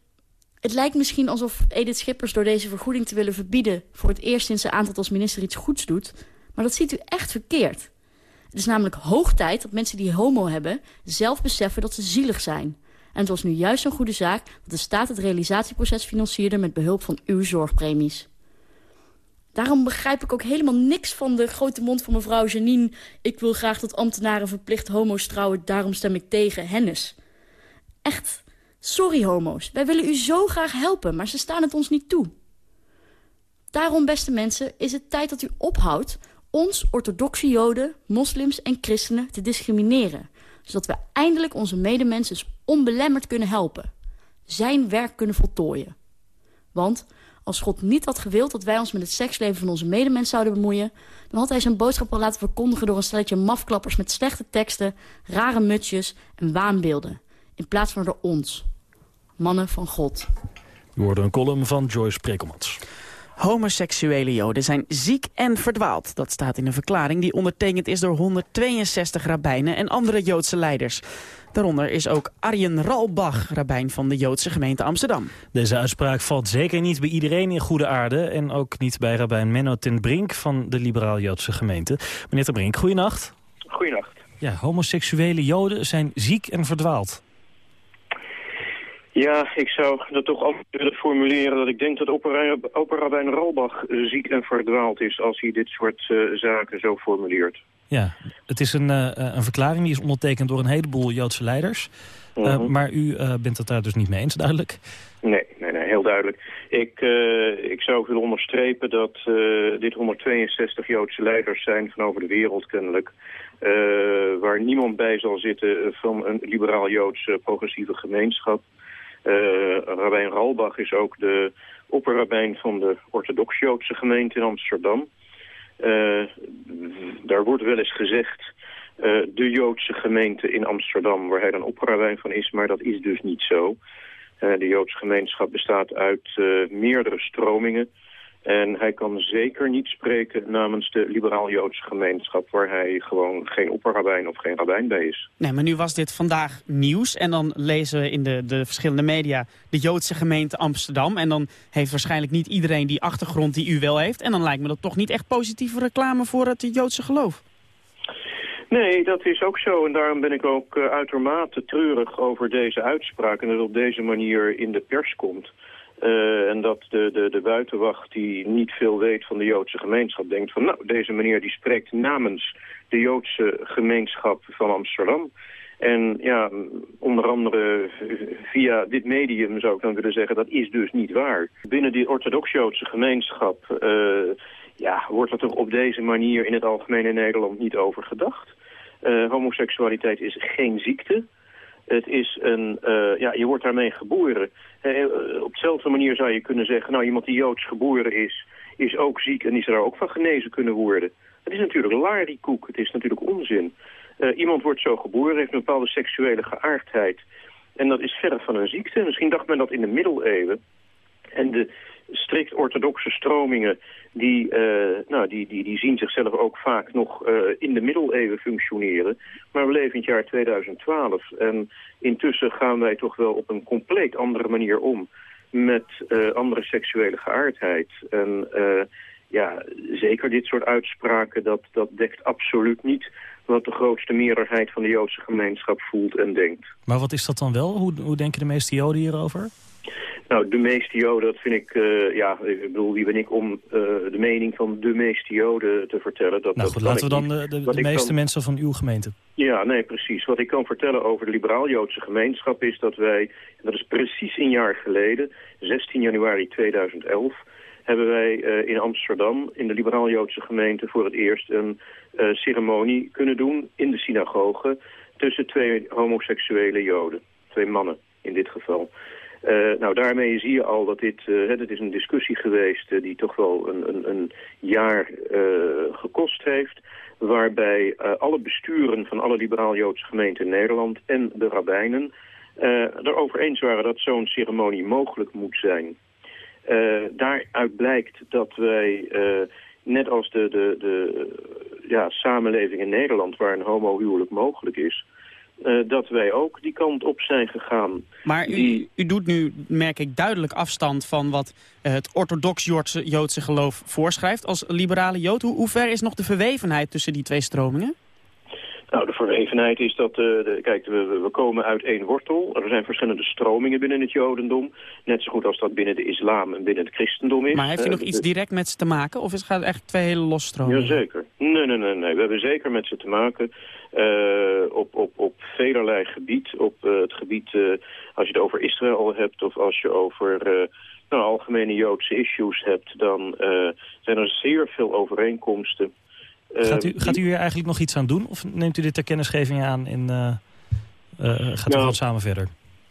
het lijkt misschien alsof Edith Schippers door deze vergoeding te willen verbieden... voor het eerst sinds ze aantrad als minister iets goeds doet. Maar dat ziet u echt verkeerd. Het is namelijk hoog tijd dat mensen die homo hebben... zelf beseffen dat ze zielig zijn. En het was nu juist zo'n goede zaak... dat de staat het realisatieproces financierde... met behulp van uw zorgpremies. Daarom begrijp ik ook helemaal niks van de grote mond van mevrouw Janine. Ik wil graag dat ambtenaren verplicht homo's trouwen, daarom stem ik tegen Hennis. Echt, sorry homo's, wij willen u zo graag helpen, maar ze staan het ons niet toe. Daarom, beste mensen, is het tijd dat u ophoudt ons orthodoxe joden, moslims en christenen te discrimineren. Zodat we eindelijk onze medemensen onbelemmerd kunnen helpen. Zijn werk kunnen voltooien. Want als God niet had gewild dat wij ons met het seksleven van onze medemens zouden bemoeien... dan had hij zijn boodschap al laten verkondigen door een stelletje mafklappers... met slechte teksten, rare mutsjes en waanbeelden. In plaats van door ons. Mannen van God. U hoorde een column van Joyce Prekelmans. Homoseksuele joden zijn ziek en verdwaald. Dat staat in een verklaring die ondertekend is door 162 rabbijnen en andere Joodse leiders. Daaronder is ook Arjen Ralbach, rabbijn van de Joodse gemeente Amsterdam. Deze uitspraak valt zeker niet bij iedereen in goede aarde... en ook niet bij rabbijn Menno ten Brink van de liberaal-Joodse gemeente. Meneer ten Brink, goeienacht. Goeienacht. Ja, homoseksuele joden zijn ziek en verdwaald. Ja, ik zou dat toch ook willen formuleren dat ik denk dat opera- opperrabijn Ralbach ziek en verdwaald is als hij dit soort eh, zaken zo formuleert. Ja, het is een, eh, een verklaring die is ondertekend door een heleboel Joodse leiders. Eh, Mhm. maar u eh, bent het daar dus niet mee eens, duidelijk. Nee, nee, nee, heel duidelijk. Ik, eh, ik zou willen onderstrepen dat eh, dit 162 Joodse leiders zijn van over de wereld kennelijk. eh, waar niemand bij zal zitten van een liberaal-Joodse progressieve gemeenschap. Eh Rabijn Ralbach is ook de opperrabijn van de orthodox-Joodse gemeente in Amsterdam. Eh, daar wordt wel eens gezegd eh, de Joodse gemeente in Amsterdam, waar hij dan opperrabijn van is, maar dat is dus niet zo. De Joodse gemeenschap bestaat uit meerdere stromingen. En hij kan zeker niet spreken namens de liberaal-Joodse gemeenschap... waar hij gewoon geen opperrabijn of geen rabbijn bij is. Nee, maar nu was dit vandaag nieuws. En dan lezen we in de, de verschillende media de Joodse gemeente Amsterdam. En dan heeft waarschijnlijk niet iedereen die achtergrond die u wel heeft. En dan lijkt me dat toch niet echt positieve reclame voor het Joodse geloof. Nee, dat is ook zo. En daarom ben ik ook eh, uitermate treurig over deze uitspraak... en dat het op deze manier in de pers komt. Eh, en dat de, de, de buitenwacht die niet veel weet van de Joodse gemeenschap denkt van... nou, deze meneer die spreekt namens de Joodse gemeenschap van Amsterdam. En ja, onder andere via dit medium zou ik dan willen zeggen... dat is dus niet waar. Binnen die orthodox-Joodse gemeenschap... eh, ja, wordt er op deze manier in het algemeen in Nederland niet over gedacht. Eh, homoseksualiteit is geen ziekte. Het is een, eh, ja, je wordt daarmee geboren. Eh, eh, op dezelfde manier zou je kunnen zeggen, nou iemand die Joods geboren is, is ook ziek en die zou daar ook van genezen kunnen worden. Het is natuurlijk lariekoek, het is natuurlijk onzin. Iemand wordt zo geboren, heeft een bepaalde seksuele geaardheid. En dat is verre van een ziekte. Misschien dacht men dat in de middeleeuwen. En de strikt orthodoxe stromingen, die, eh, nou, die, die, die zien zichzelf ook vaak nog eh, in de middeleeuwen functioneren. Maar we leven in het jaar 2012 en intussen gaan wij toch wel op een compleet andere manier om met eh, andere seksuele geaardheid. En ja, zeker dit soort uitspraken, dat, dat dekt absoluut niet wat de grootste meerderheid van de Joodse gemeenschap voelt en denkt. Maar wat is dat dan wel? Hoe, hoe denken de meeste Joden hierover? Nou, de meeste Joden, dat vind ik, eh, ja, ik bedoel, wie ben ik om eh, de mening van de meeste Joden te vertellen? Dat, Nou goed, laten we dan niet. de, de, meeste kan- mensen van uw gemeente. Ja, nee, precies. Wat ik kan vertellen over de liberaal-Joodse gemeenschap is dat wij, en dat is precies een jaar geleden, 16 januari 2011, hebben wij eh, in Amsterdam, in de liberaal-Joodse gemeente, voor het eerst een eh, ceremonie kunnen doen in de synagoge tussen twee homoseksuele Joden. Twee mannen in dit geval. Eh, nou, daarmee zie je al dat dit, dit is een discussie geweest eh, die toch wel een, een, een jaar gekost heeft. Waarbij alle besturen van alle liberaal-Joodse gemeenten in Nederland en de rabbijnen erover eens waren dat zo'n ceremonie mogelijk moet zijn. Daaruit blijkt dat wij, net als de, de, de ja, samenleving in Nederland waar een homohuwelijk mogelijk is, eh, dat wij ook die kant op zijn gegaan. Maar u, u doet nu, merk ik, duidelijk afstand van wat eh, het orthodox-Joodse Joodse geloof voorschrijft. Als liberale Jood, hoe, hoe ver is nog de verwevenheid tussen die twee stromingen? Nou, de verwevenheid is dat, eh, de, kijk, we, we- komen uit één wortel. Er zijn verschillende stromingen binnen het Jodendom. Net zo goed als dat binnen de islam en binnen het christendom is. Maar heeft u nog iets direct met ze te maken? Of is gaat het echt twee hele losse stromingen? Jazeker. Nee, nee, nee, nee. We hebben zeker met ze te maken op, op, op velerlei gebied. Op eh, het gebied, eh, als je het over Israël hebt of als je over eh, nou, algemene Joodse issues hebt, dan eh, zijn er zeer veel overeenkomsten. Gaat u, Eh, gaat u hier eigenlijk nog iets aan doen? Of neemt u dit ter kennisgeving aan en eh, eh, gaat u Nou, samen verder?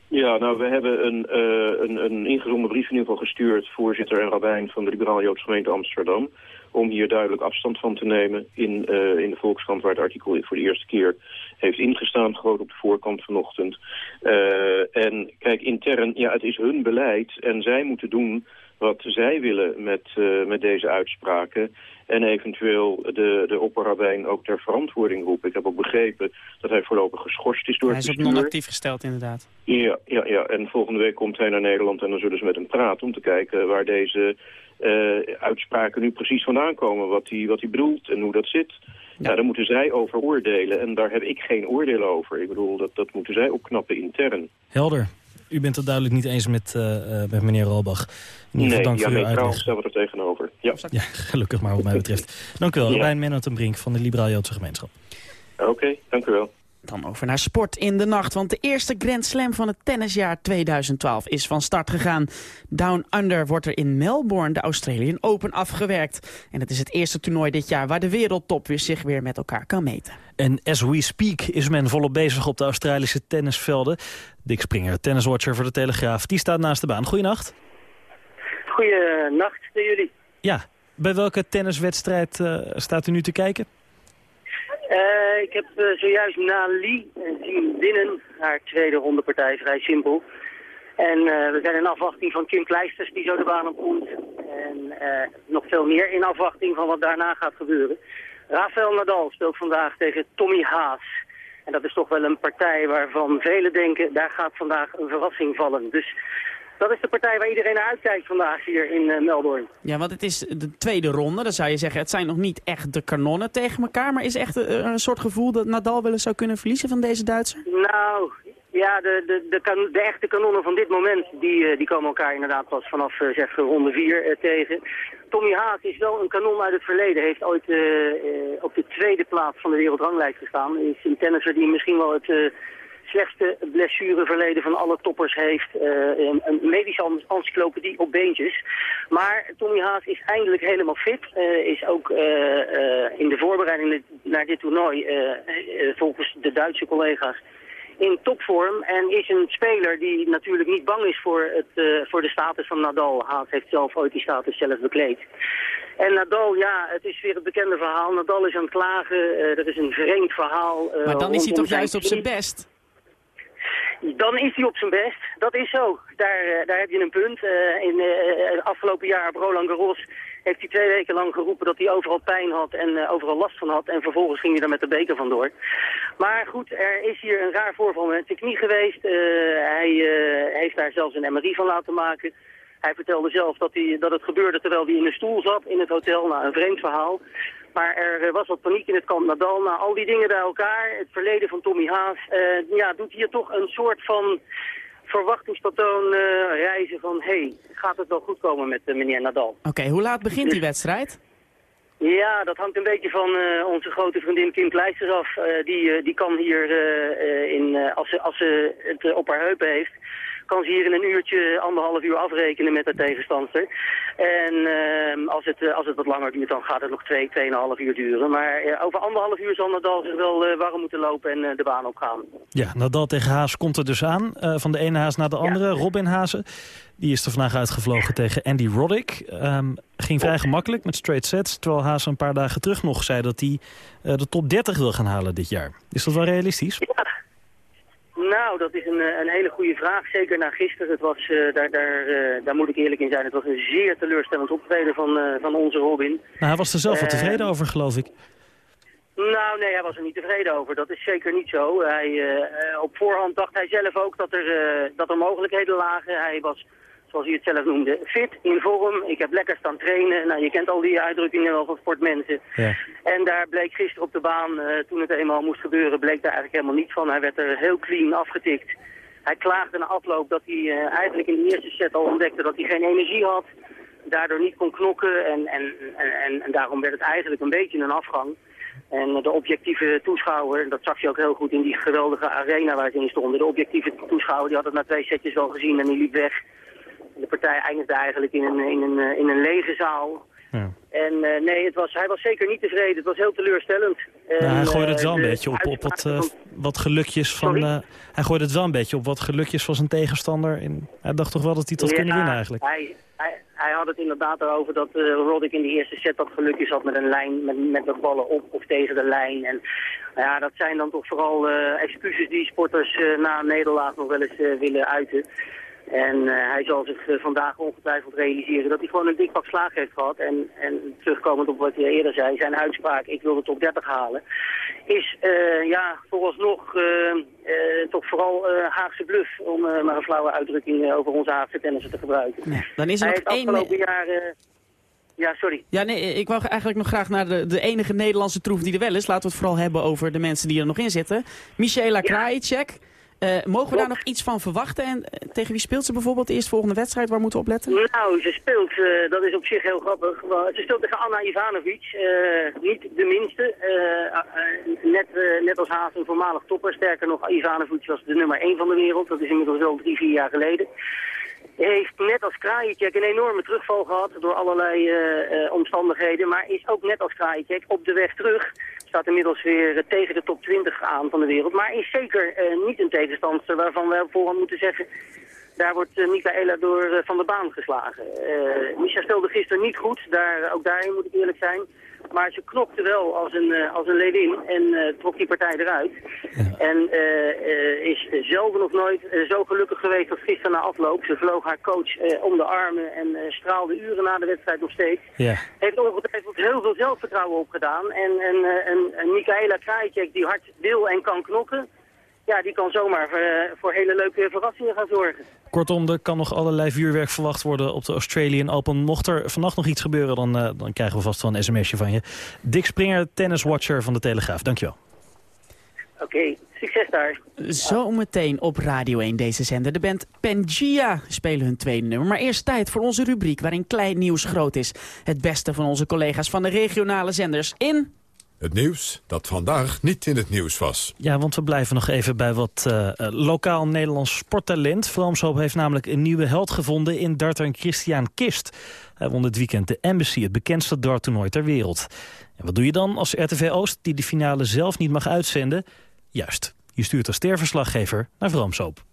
Ja, nou, we hebben een, eh een, een ingezonden brief in ieder geval gestuurd... voorzitter en rabbijn van de Liberaal-Joodse gemeente Amsterdam... om hier duidelijk afstand van te nemen in, eh, in de Volkskrant... waar het artikel voor de eerste keer heeft ingestaan, groot op de voorkant vanochtend. Eh, en kijk, intern, ja, het is hun beleid en zij moeten doen wat zij willen met, eh, met deze uitspraken. En eventueel de, de opperrabijn ook ter verantwoording roepen. Ik heb ook begrepen dat hij voorlopig geschorst is door Hij het is op non-actief gesteld inderdaad. Ja, ja, ja, en volgende week komt hij naar Nederland en dan zullen ze met hem praten... om te kijken waar deze eh, uitspraken nu precies vandaan komen. Wat hij, wat hij bedoelt en hoe dat zit. Ja. daar moeten zij over oordelen en daar heb ik geen oordeel over. Ik bedoel, dat, dat moeten zij opknappen intern. Helder. U bent het duidelijk niet eens met, eh, eh, met meneer ieder Nee, dank ja, voor uw nee, trouwens we er tegenover. Ja, Ja, gelukkig maar wat mij betreft. Dank u wel, Ja. Ten Brink van de Liberaal-Joodse Gemeenschap. oké, dank u wel. Dan over naar sport in de nacht. Want de eerste Grand Slam van het tennisjaar 2012 is van start gegaan. Down Under wordt er in Melbourne de Australian Open afgewerkt. En het is het eerste toernooi dit jaar waar de wereldtop weer zich weer met elkaar kan meten. En as we speak is men volop bezig op de Australische tennisvelden. Dick Springer, tenniswatcher voor de Telegraaf, die staat naast de baan. Goeienacht. Goeienacht naar jullie. Ja, bij welke tenniswedstrijd eh, staat u nu te kijken? Eh, ik heb eh, zojuist Nali zien winnen. Haar tweede rondepartij, vrij simpel. En eh, we zijn in afwachting van Kim Kleisters die zo de baan op komt. En nog veel meer in afwachting van wat daarna gaat gebeuren. Rafael Nadal speelt vandaag tegen Tommy Haas. En dat is toch wel een partij waarvan velen denken, daar gaat vandaag een verrassing vallen. Dus dat is de partij waar iedereen naar uitkijkt vandaag hier in eh, Melbourne. Ja, want het is de tweede ronde. Dan zou je zeggen, het zijn nog niet echt de kanonnen tegen elkaar. Maar is echt eh, een soort gevoel dat Nadal wel eens zou kunnen verliezen van deze Duitser? Nou, ja, de, de, de, kan, de echte kanonnen van dit moment, die, eh, die komen elkaar inderdaad pas vanaf zeg, ronde 4 tegen. Tommy Haas is wel een kanon uit het verleden. Heeft ooit eh, op de tweede plaats van de wereldranglijst gestaan. Is een tennisser die misschien wel het eh, slechtste blessureverleden van alle toppers heeft. Eh, een, een medische en- encyclopedie op beentjes. Maar Tommy Haas is eindelijk helemaal fit. Eh, is ook eh, in de voorbereiding naar dit toernooi, volgens de Duitse collega's, in topvorm. En is een speler die natuurlijk niet bang is voor, het, voor de status van Nadal. Haas heeft zelf ooit die status zelf bekleed. En Nadal, ja, het is weer het bekende verhaal. Nadal is aan het klagen. eh, er is een vreemd verhaal. Maar dan is hij toch juist op zijn best? Dan is hij op zijn best. Dat is zo. Daar, eh, daar heb je een punt. Eh, in eh, het afgelopen jaar op Roland Garros heeft hij twee weken lang geroepen dat hij overal pijn had en eh, overal last van had. En vervolgens ging hij er met de beker vandoor. Maar goed, er is hier een raar voorval met zijn knie geweest. Eh, hij eh, heeft daar zelfs een MRI van laten maken. Hij vertelde zelf dat, hij, dat het gebeurde terwijl hij in een stoel zat in het hotel. Nou, een vreemd verhaal. Maar er eh, was wat paniek in het kamp Nadal. Nou, al die dingen bij elkaar, het verleden van Tommy Haas, eh, ja, doet hier toch een soort van verwachtingspatroon eh, reizen van... hé, hey, gaat het wel goed komen met eh, meneer Nadal? Oké, hoe laat begint die wedstrijd? Ja, dat hangt een beetje van onze grote vriendin Kim Kleisters af. Die, die kan hier, in, als, ze, als ze het op haar heupen heeft, kan ze hier in een uurtje, anderhalf uur afrekenen met haar tegenstander. En eh, als, het, eh, als het wat langer duurt, dan gaat het nog twee, tweeënhalf uur duren. Maar eh, over anderhalf uur zal Nadal zich wel eh, warm moeten lopen en de baan opgaan. Ja, Nadal tegen Haas komt er dus aan. van de ene Haas naar de andere. Robin Hazen, die is er vandaag uitgevlogen tegen Andy Roddick. Ehm, ging vrij gemakkelijk met straight sets. Terwijl Haas een paar dagen terug nog zei dat hij de top 30 wil gaan halen dit jaar. Is dat wel realistisch? Nou, dat is een, eh, een hele goede vraag. Zeker na gisteren. Het was, eh, daar, daar, eh, daar moet ik eerlijk in zijn. Het was een zeer teleurstellend optreden van, van onze Robin. Nou, hij was er zelf wel tevreden over, geloof ik. Nou, nee, hij was er niet tevreden over. Dat is zeker niet zo. Hij, op voorhand dacht hij zelf ook dat er, dat er mogelijkheden lagen. Hij was, zoals hij het zelf noemde, fit, in vorm. Ik heb lekker staan trainen. Nou, je kent al die uitdrukkingen wel van sportmensen. Ja. En daar bleek gisteren op de baan, eh, toen het eenmaal moest gebeuren, bleek daar eigenlijk helemaal niets van. Hij werd er heel clean afgetikt. Hij klaagde na afloop dat hij eh, eigenlijk in de eerste set al ontdekte dat hij geen energie had. Daardoor niet kon knokken en, en, en, en daarom werd het eigenlijk een beetje een afgang. En de objectieve toeschouwer, dat zag je ook heel goed in die geweldige arena waar ze in stonden. De objectieve toeschouwer die had het na twee setjes wel gezien en die liep weg. De partij eindigde eigenlijk in een, in een, eh, in een lege zaal. Ja. En eh, nee, het was, hij was zeker niet tevreden. Het was heel teleurstellend. En, Nou, hij gooide eh, het wel een beetje op, op wat, eh, wat gelukjes van... Eh, hij gooide het wel een beetje op wat gelukjes van zijn tegenstander. In, hij dacht toch wel dat hij had Ja, kunnen winnen eigenlijk. Hij, hij, hij had het inderdaad erover dat eh Roddick in de eerste set dat gelukjes had met een lijn, met, met de ballen op of tegen de lijn. En ja, dat zijn dan toch vooral eh, excuses die sporters eh, na een nederlaag nog wel eens eh, willen uiten. En eh, hij zal zich eh, vandaag ongetwijfeld realiseren dat hij gewoon een dik pak slaag heeft gehad. En, en terugkomend op wat hij eerder zei, zijn uitspraak, ik wil de top 30 halen, is eh, ja, vooralsnog toch vooral Haagse bluff, om maar een flauwe uitdrukking over onze Haagse tennissen te gebruiken. Dan is er hij nog heeft één... afgelopen jaar... ja, sorry. Ja, nee, ik wou eigenlijk nog graag naar de, de enige Nederlandse troef die er wel is. Laten we het vooral hebben over de mensen die er nog in zitten. Michaela Krajicek. Eh, mogen we daar nog iets van verwachten? En eh, tegen wie speelt ze bijvoorbeeld de eerstvolgende wedstrijd? Waar moeten we op letten? Nou, ze speelt, eh, dat is op zich heel grappig. Ze speelt tegen Anna Ivanovic, niet de minste. Net, net als Haas een voormalig topper. Sterker nog, Ivanovic was de nummer 1 van de wereld. Dat is inmiddels wel drie, vier jaar geleden. Heeft net als Krajicek een enorme terugval gehad door allerlei eh, eh, omstandigheden. Maar is ook net als Krajicek op de weg terug. Staat inmiddels weer eh, tegen de top 20 aan van de wereld. Maar is zeker niet een tegenstander waarvan we vooral moeten zeggen... Daar wordt Michaela door van de baan geslagen. Misha speelde gisteren niet goed, daar, ook daarin moet ik eerlijk zijn. Maar ze knokte wel als een, uh, als een leeuwin en eh, trok die partij eruit. En eh, is zelden nog nooit zo gelukkig geweest als gisteren na afloop. Ze vloog haar coach om de armen en straalde uren na de wedstrijd nog steeds. Ja. Heeft ongetwijfeld heel veel zelfvertrouwen opgedaan. En, en, en, en Michaela Krajicek die hard wil en kan knokken ja, die kan zomaar uh, voor hele leuke verrassingen gaan zorgen. Kortom, er kan nog allerlei vuurwerk verwacht worden op de Australian Open. Mocht er vannacht nog iets gebeuren, dan, uh, dan krijgen we vast wel een sms'je van je. Dick Springer, tenniswatcher van de Telegraaf. Dankjewel. Oké, okay, succes daar. Zometeen op Radio 1 deze zender. De band Pangea spelen hun tweede nummer. Maar eerst tijd voor onze rubriek waarin klein nieuws groot is. Het beste van onze collega's van de regionale zenders in... Het nieuws dat vandaag niet in het nieuws was. Ja, want we blijven nog even bij wat uh, lokaal Nederlands sporttalent. Vroomshoop heeft namelijk een nieuwe held gevonden in darter Christian Kist. Hij won dit weekend de Embassy, het bekendste darttoernooi ter wereld. En wat doe je dan als RTV Oost, die de finale zelf niet mag uitzenden? Juist, je stuurt als sterverslaggever naar Vroomshoop.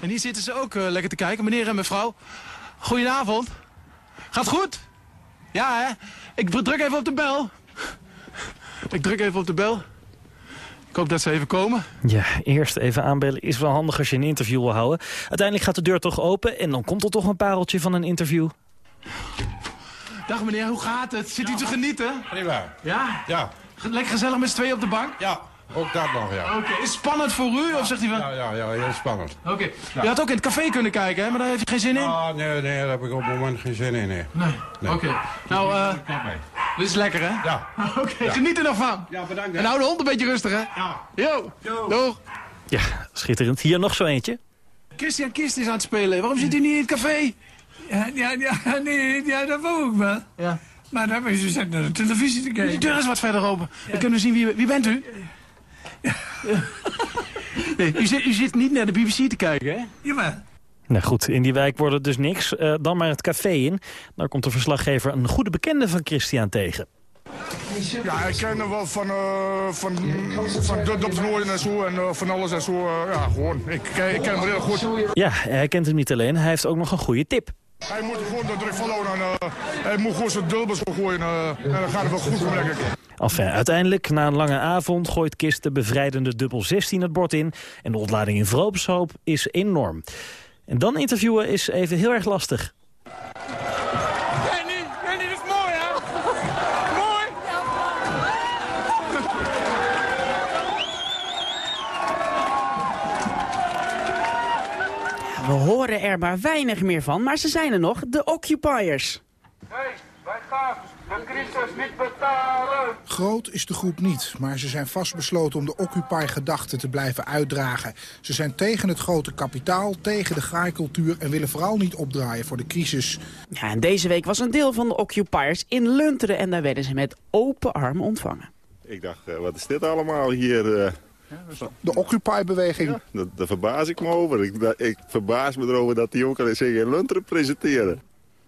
En hier zitten ze ook uh, lekker te kijken, meneer en mevrouw. Goedenavond. Gaat goed? Ja, hè? Ik druk even op de bel. Ik druk even op de bel. Ik hoop dat ze even komen. Ja, eerst even aanbellen is wel handig als je een interview wil houden. Uiteindelijk gaat de deur toch open en dan komt er toch een pareltje van een interview. Dag meneer, hoe gaat het? Zit u te genieten? Prima. Ja? Ja. Lekker gezellig met z'n tweeën op de bank? Ja, ook dat nog, ja. Oké, okay. is het spannend voor u of zegt u van... Ja, ja, ja heel spannend. Oké. Okay. Ja. Je had ook in het café kunnen kijken, hè? maar daar heeft u geen zin in? Ah, nee, nee, daar heb ik op het moment geen zin in, nee. Nee, nee. oké. Okay. Nou, eh... Dit is lekker, hè? Ja. Oké, okay, ja. geniet er nog van. Ja, bedankt. Hè. En hou de hond een beetje rustig, hè? Ja. Yo. Yo. Doeg. Ja, schitterend. Hier nog zo eentje. Christian Kist is aan het spelen. Waarom zit u niet in het café? Ja, ja, ja, nee, ja dat wou ik wel. Ja. Maar dan ben je naar de televisie te kijken. De deur is wat verder open. Ja. Dan kunnen we zien wie, wie bent u? Nee, u zit, u zit niet naar de BBC te kijken, hè? Jawel. Nou goed, in die wijk wordt het dus niks. Uh, dan maar het café in. Daar komt de verslaggever een goede bekende van Christian tegen. Ja, ik ken hem wel van, uh, van, van en zo en uh, van alles en zo. Uh, ja, gewoon. Ik, ik ken hem heel goed. Ja, hij kent hem niet alleen. Hij heeft ook nog een goede tip. Hij moet gewoon de druk volhouden en hij moet gewoon zijn dulbers gooien en dan gaat het wel goed denk ik. Enfin, uiteindelijk, na een lange avond, gooit Kist de bevrijdende dubbel 16 het bord in. En de ontlading in Vroopshoop is enorm. En dan interviewen is even heel erg lastig. Dat is mooi, hè? Mooi! We horen er maar weinig meer van, maar ze zijn er nog, de Occupiers. Hey, wij gaan de crisis niet betalen. Groot is de groep niet, maar ze zijn vastbesloten om de Occupy-gedachte te blijven uitdragen. Ze zijn tegen het grote kapitaal, tegen de graaikultuur en willen vooral niet opdraaien voor de crisis. Ja, en deze week was een deel van de Occupiers in Lunteren en daar werden ze met open armen ontvangen. Ik dacht, uh, wat is dit allemaal hier... Uh... De Occupy-beweging. Ja, daar, daar verbaas ik me over. Ik, ik verbaas me erover dat die ook al eens in Lunteren presenteren.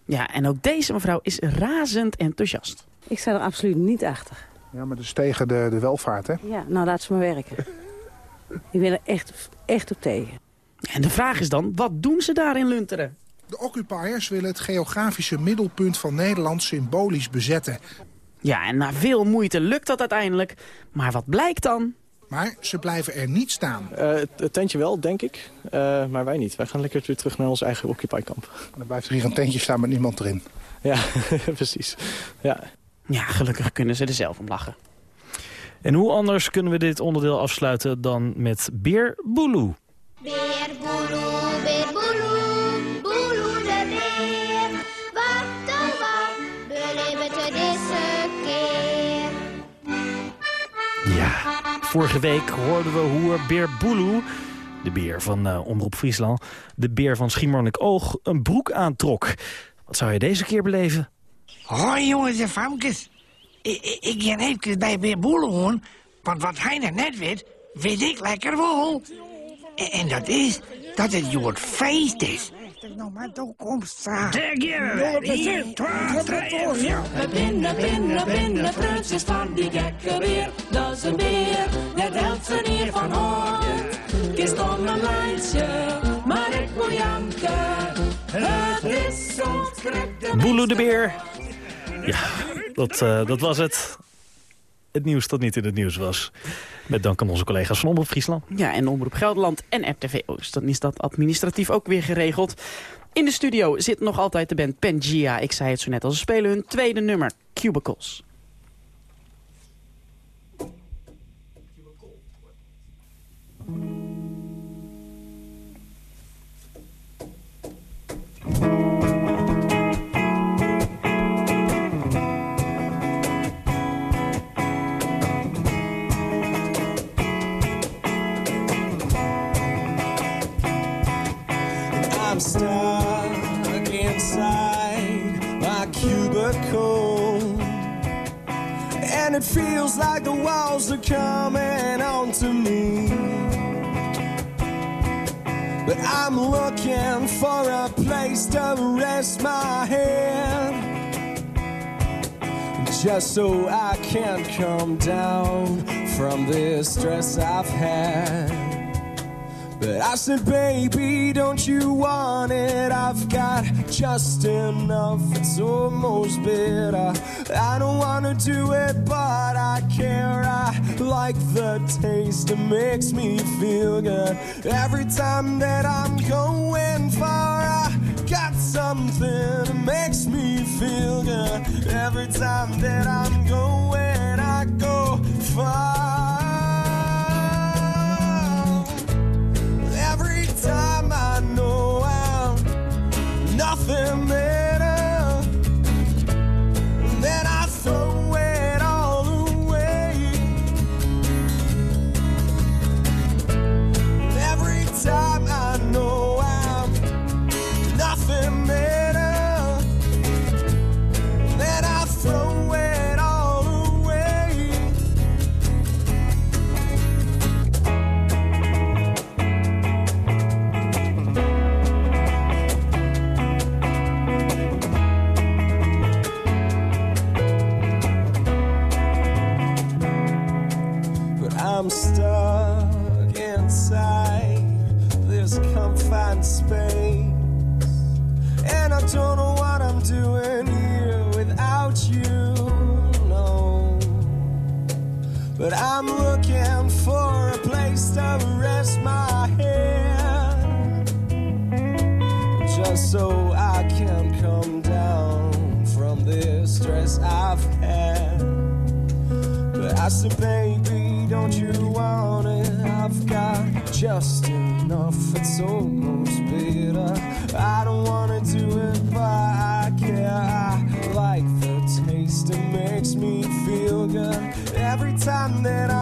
Ja, en ook deze mevrouw is razend enthousiast. Ik sta er absoluut niet achter. Ja, maar dat is tegen de, de welvaart, hè? Ja, nou laat ze maar werken. Ik ben er echt, echt op tegen. En de vraag is dan, wat doen ze daar in Lunteren? De occupiers willen het geografische middelpunt van Nederland symbolisch bezetten. Ja, en na veel moeite lukt dat uiteindelijk. Maar wat blijkt dan? Maar ze blijven er niet staan. Eh, het, het tentje wel, denk ik. Eh, maar wij niet. Wij gaan lekker weer terug naar ons eigen Occupy-kamp. Dan blijft er hier een tentje staan met niemand erin. Ja, precies. Ja. Ja, gelukkig kunnen ze er zelf om lachen. En hoe anders kunnen we dit onderdeel afsluiten dan met Beer Boeloe? Beer boeloe, vorige week hoorden we hoe er Beer Boeloe, de beer van eh, Omroep Friesland, de beer van Schiermonnikoog, Oog, een broek aantrok. Wat zou je deze keer beleven? Hoi jongens en famkes. Ik, ik, ga even bij Beer Boelenhoorn, want wat hij nou net weet, weet ik lekker wel. En, en dat is dat het Jood feest is. Nog maar toekomst straks. Daar gaan we. Ja, precies. Eén, twee, Wat drie, een vier. Binnen, binnen, binnen, prutsjes van die gekke beer. Dat is een beer, net helpt ze niet van hoort. Kist om een lijntje, maar ik moet janken. Het is zo schrik. Boeloe de beer. Ja, dat, eh, dat was het. Het nieuws dat niet in het nieuws was. Met dank aan onze collega's van Omroep Friesland. Ja, en Omroep Gelderland en RTV Oost. Dan is dat administratief ook weer geregeld. In de studio zit nog altijd de band Pangea. Ik zei het zo net al, ze spelen hun tweede nummer, Cubicles. Stuck inside my cubicle. And it feels like the walls are coming onto me. But I'm looking for a place to rest my head. Just so I can come down from this stress I've had. But I said, baby, don't you want it? I've got just enough, it's almost bitter. I don't wanna do it, but I care. I like the taste, it makes me feel good. Every time that I'm going far, I got something that makes me feel good. Every time that I'm going, I go far. I'm nothing without you, no. But I'm looking for a place to rest my head. Just so I can come down from this stress I've had. But I said, baby, don't you want it? I've got just enough, it's almost bitter. I don't wanna that I'm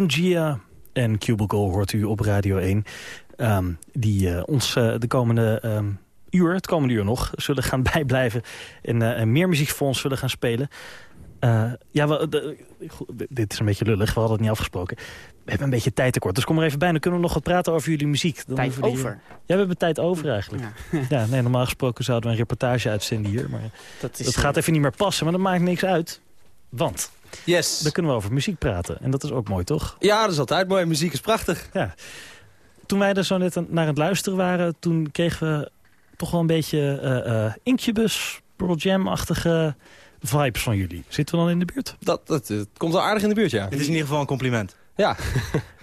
Benjia en Cubicle hoort u op Radio 1. Ehm, die eh, ons eh, de komende ehm, uur, het komende uur nog, zullen gaan bijblijven. En, eh, en meer muziek voor ons zullen gaan spelen. Ja, we, de- goed, dit is een beetje lullig, we hadden het niet afgesproken. We hebben een beetje tijd tekort, dus kom er even bij. Dan kunnen we nog wat praten over jullie muziek. Dan Tijd over. Ja, we hebben tijd over eigenlijk. Ja. nee, normaal gesproken zouden we een reportage uitzenden hier. Maar Dat is, dat gaat even niet meer passen, maar dat maakt niks uit. Want Yes. dan kunnen we over muziek praten. En dat is ook mooi, toch? Ja, dat is altijd mooi. Muziek is prachtig. Ja. Toen wij er zo net aan- naar het luisteren waren... toen kregen we toch wel een beetje eh, eh, Incubus, Pearl Jam-achtige vibes van jullie. Zitten we dan in de buurt? Dat, dat, het komt wel aardig in de buurt, ja. Dit is in ieder geval een compliment. Ja.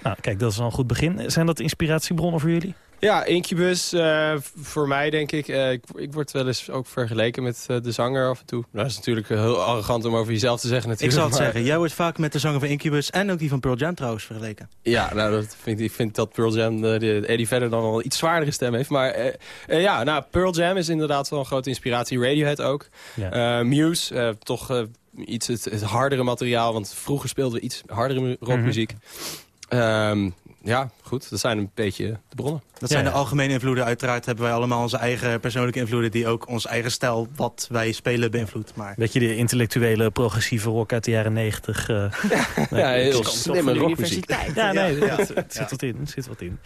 Nou, kijk, dat is al een goed begin. Zijn dat inspiratiebronnen voor jullie? Ja, Incubus, eh, voor mij denk ik. eh, ik. Ik word wel eens ook vergeleken met eh, de zanger af en toe. Nou, dat is natuurlijk heel arrogant om over jezelf te zeggen Ik natuurlijk. zal het maar- zeggen, jij wordt vaak met de zanger van Incubus en ook die van Pearl Jam trouwens vergeleken. Ja, nou, dat vind, ik ik vind dat Pearl Jam, de, Eddie Vedder, dan wel een iets zwaardere stem heeft. Maar ja, nou, Pearl Jam is inderdaad wel een grote inspiratie. Radiohead ook. Ja. Muse, toch iets het, het hardere materiaal. Want vroeger speelden we iets hardere mu- rockmuziek. Ehm, ja, goed. Dat zijn een beetje de bronnen. Dat zijn de algemene invloeden. Uiteraard hebben wij allemaal onze eigen persoonlijke invloeden... die ook ons eigen stijl, wat wij spelen, beïnvloedt. Maar Beetje de intellectuele, progressieve rock uit de jaren negentig. eh. Ja, heel slimme rockmuziek. universiteit. Ja, nee, Ja. Het, het zit wat in. Het zit wat in.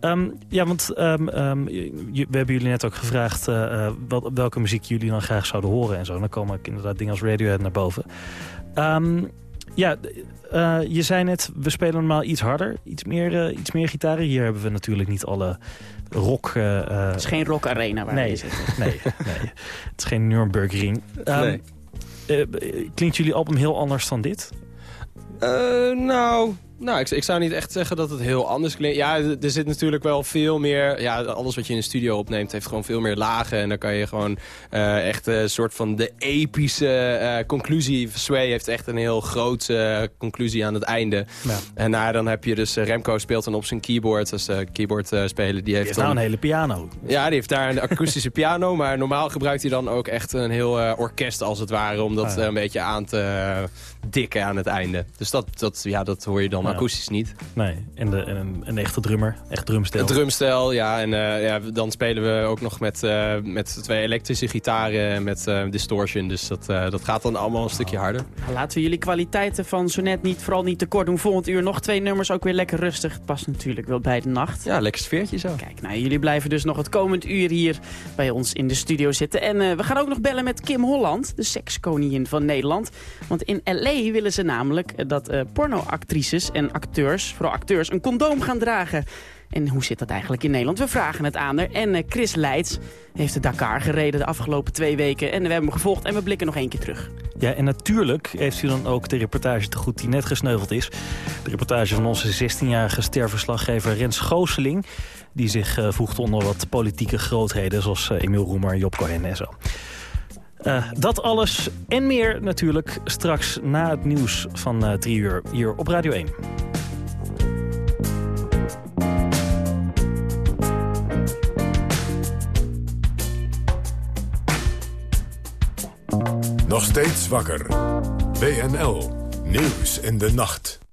Ehm, ja, want ehm, ehm, we hebben jullie net ook gevraagd eh, eh, wat, welke muziek jullie dan graag zouden horen en zo. Dan komen ook inderdaad dingen als Radiohead naar boven. Ja, eh, je zei net, we spelen normaal iets harder, iets meer, eh, iets meer gitaren. Hier hebben we natuurlijk niet alle rock... eh, eh, Het is geen rock arena waar nee, we zitten. nee, nee, het is geen Nürburgring. Ehm, Nee. eh, klinkt jullie album heel anders dan dit? Eh, nou, nou ik, ik zou niet echt zeggen dat het heel anders klinkt. Ja, er zit natuurlijk wel veel meer... Ja, alles wat je in de studio opneemt heeft gewoon veel meer lagen. En dan kan je gewoon eh, echt een soort van de epische eh, conclusie... Sway heeft echt een heel grote conclusie aan het einde. Ja. En nou, dan heb je dus... eh, Remco speelt dan op zijn keyboard als uh, keyboard eh, speler. Die Die heeft dan... nou een hele piano. Ja, die heeft daar een akoestische piano. Maar normaal gebruikt hij dan ook echt een heel eh, orkest als het ware. Om dat Ah, ja. eh, een beetje aan te eh, dikken aan het einde. Dus dat, dat, ja, dat hoor je dan Ja. akoestisch niet. Nee, en, de, en een, een echte drummer, echt drumstel. Een drumstel, ja. En eh, ja, dan spelen we ook nog met, eh, met twee elektrische gitaren en met eh, distortion. Dus dat, eh, dat gaat dan allemaal een stukje harder. Nou, Laten we jullie kwaliteiten van zo net niet, vooral niet tekort doen. Volgend uur nog twee nummers, ook weer lekker rustig. Het past natuurlijk wel bij de nacht. Ja, lekker sfeertje zo. Kijk, nou, jullie blijven dus nog het komend uur hier bij ons in de studio zitten. En eh, we gaan ook nog bellen met Kim Holland, de sekskoningin van Nederland. Want in L.A. willen ze namelijk dat eh, pornoactrices en acteurs, vooral acteurs, een condoom gaan dragen. En hoe zit dat eigenlijk in Nederland? We vragen het aan haar. En eh, Chris Leids heeft de Dakar gereden de afgelopen twee weken. En we hebben hem gevolgd en we blikken nog één keer terug. Ja, en natuurlijk heeft u dan ook de reportage te goed die net gesneuveld is. De reportage van onze 16-jarige sterverslaggever Rens Gooseling... die zich eh, voegt onder wat politieke grootheden... zoals eh, Emiel Roemer, Job Cohen en zo. Eh, dat alles en meer natuurlijk straks na het nieuws van eh, drie uur hier op Radio 1. Nog steeds wakker. WNL. Nieuws in de nacht.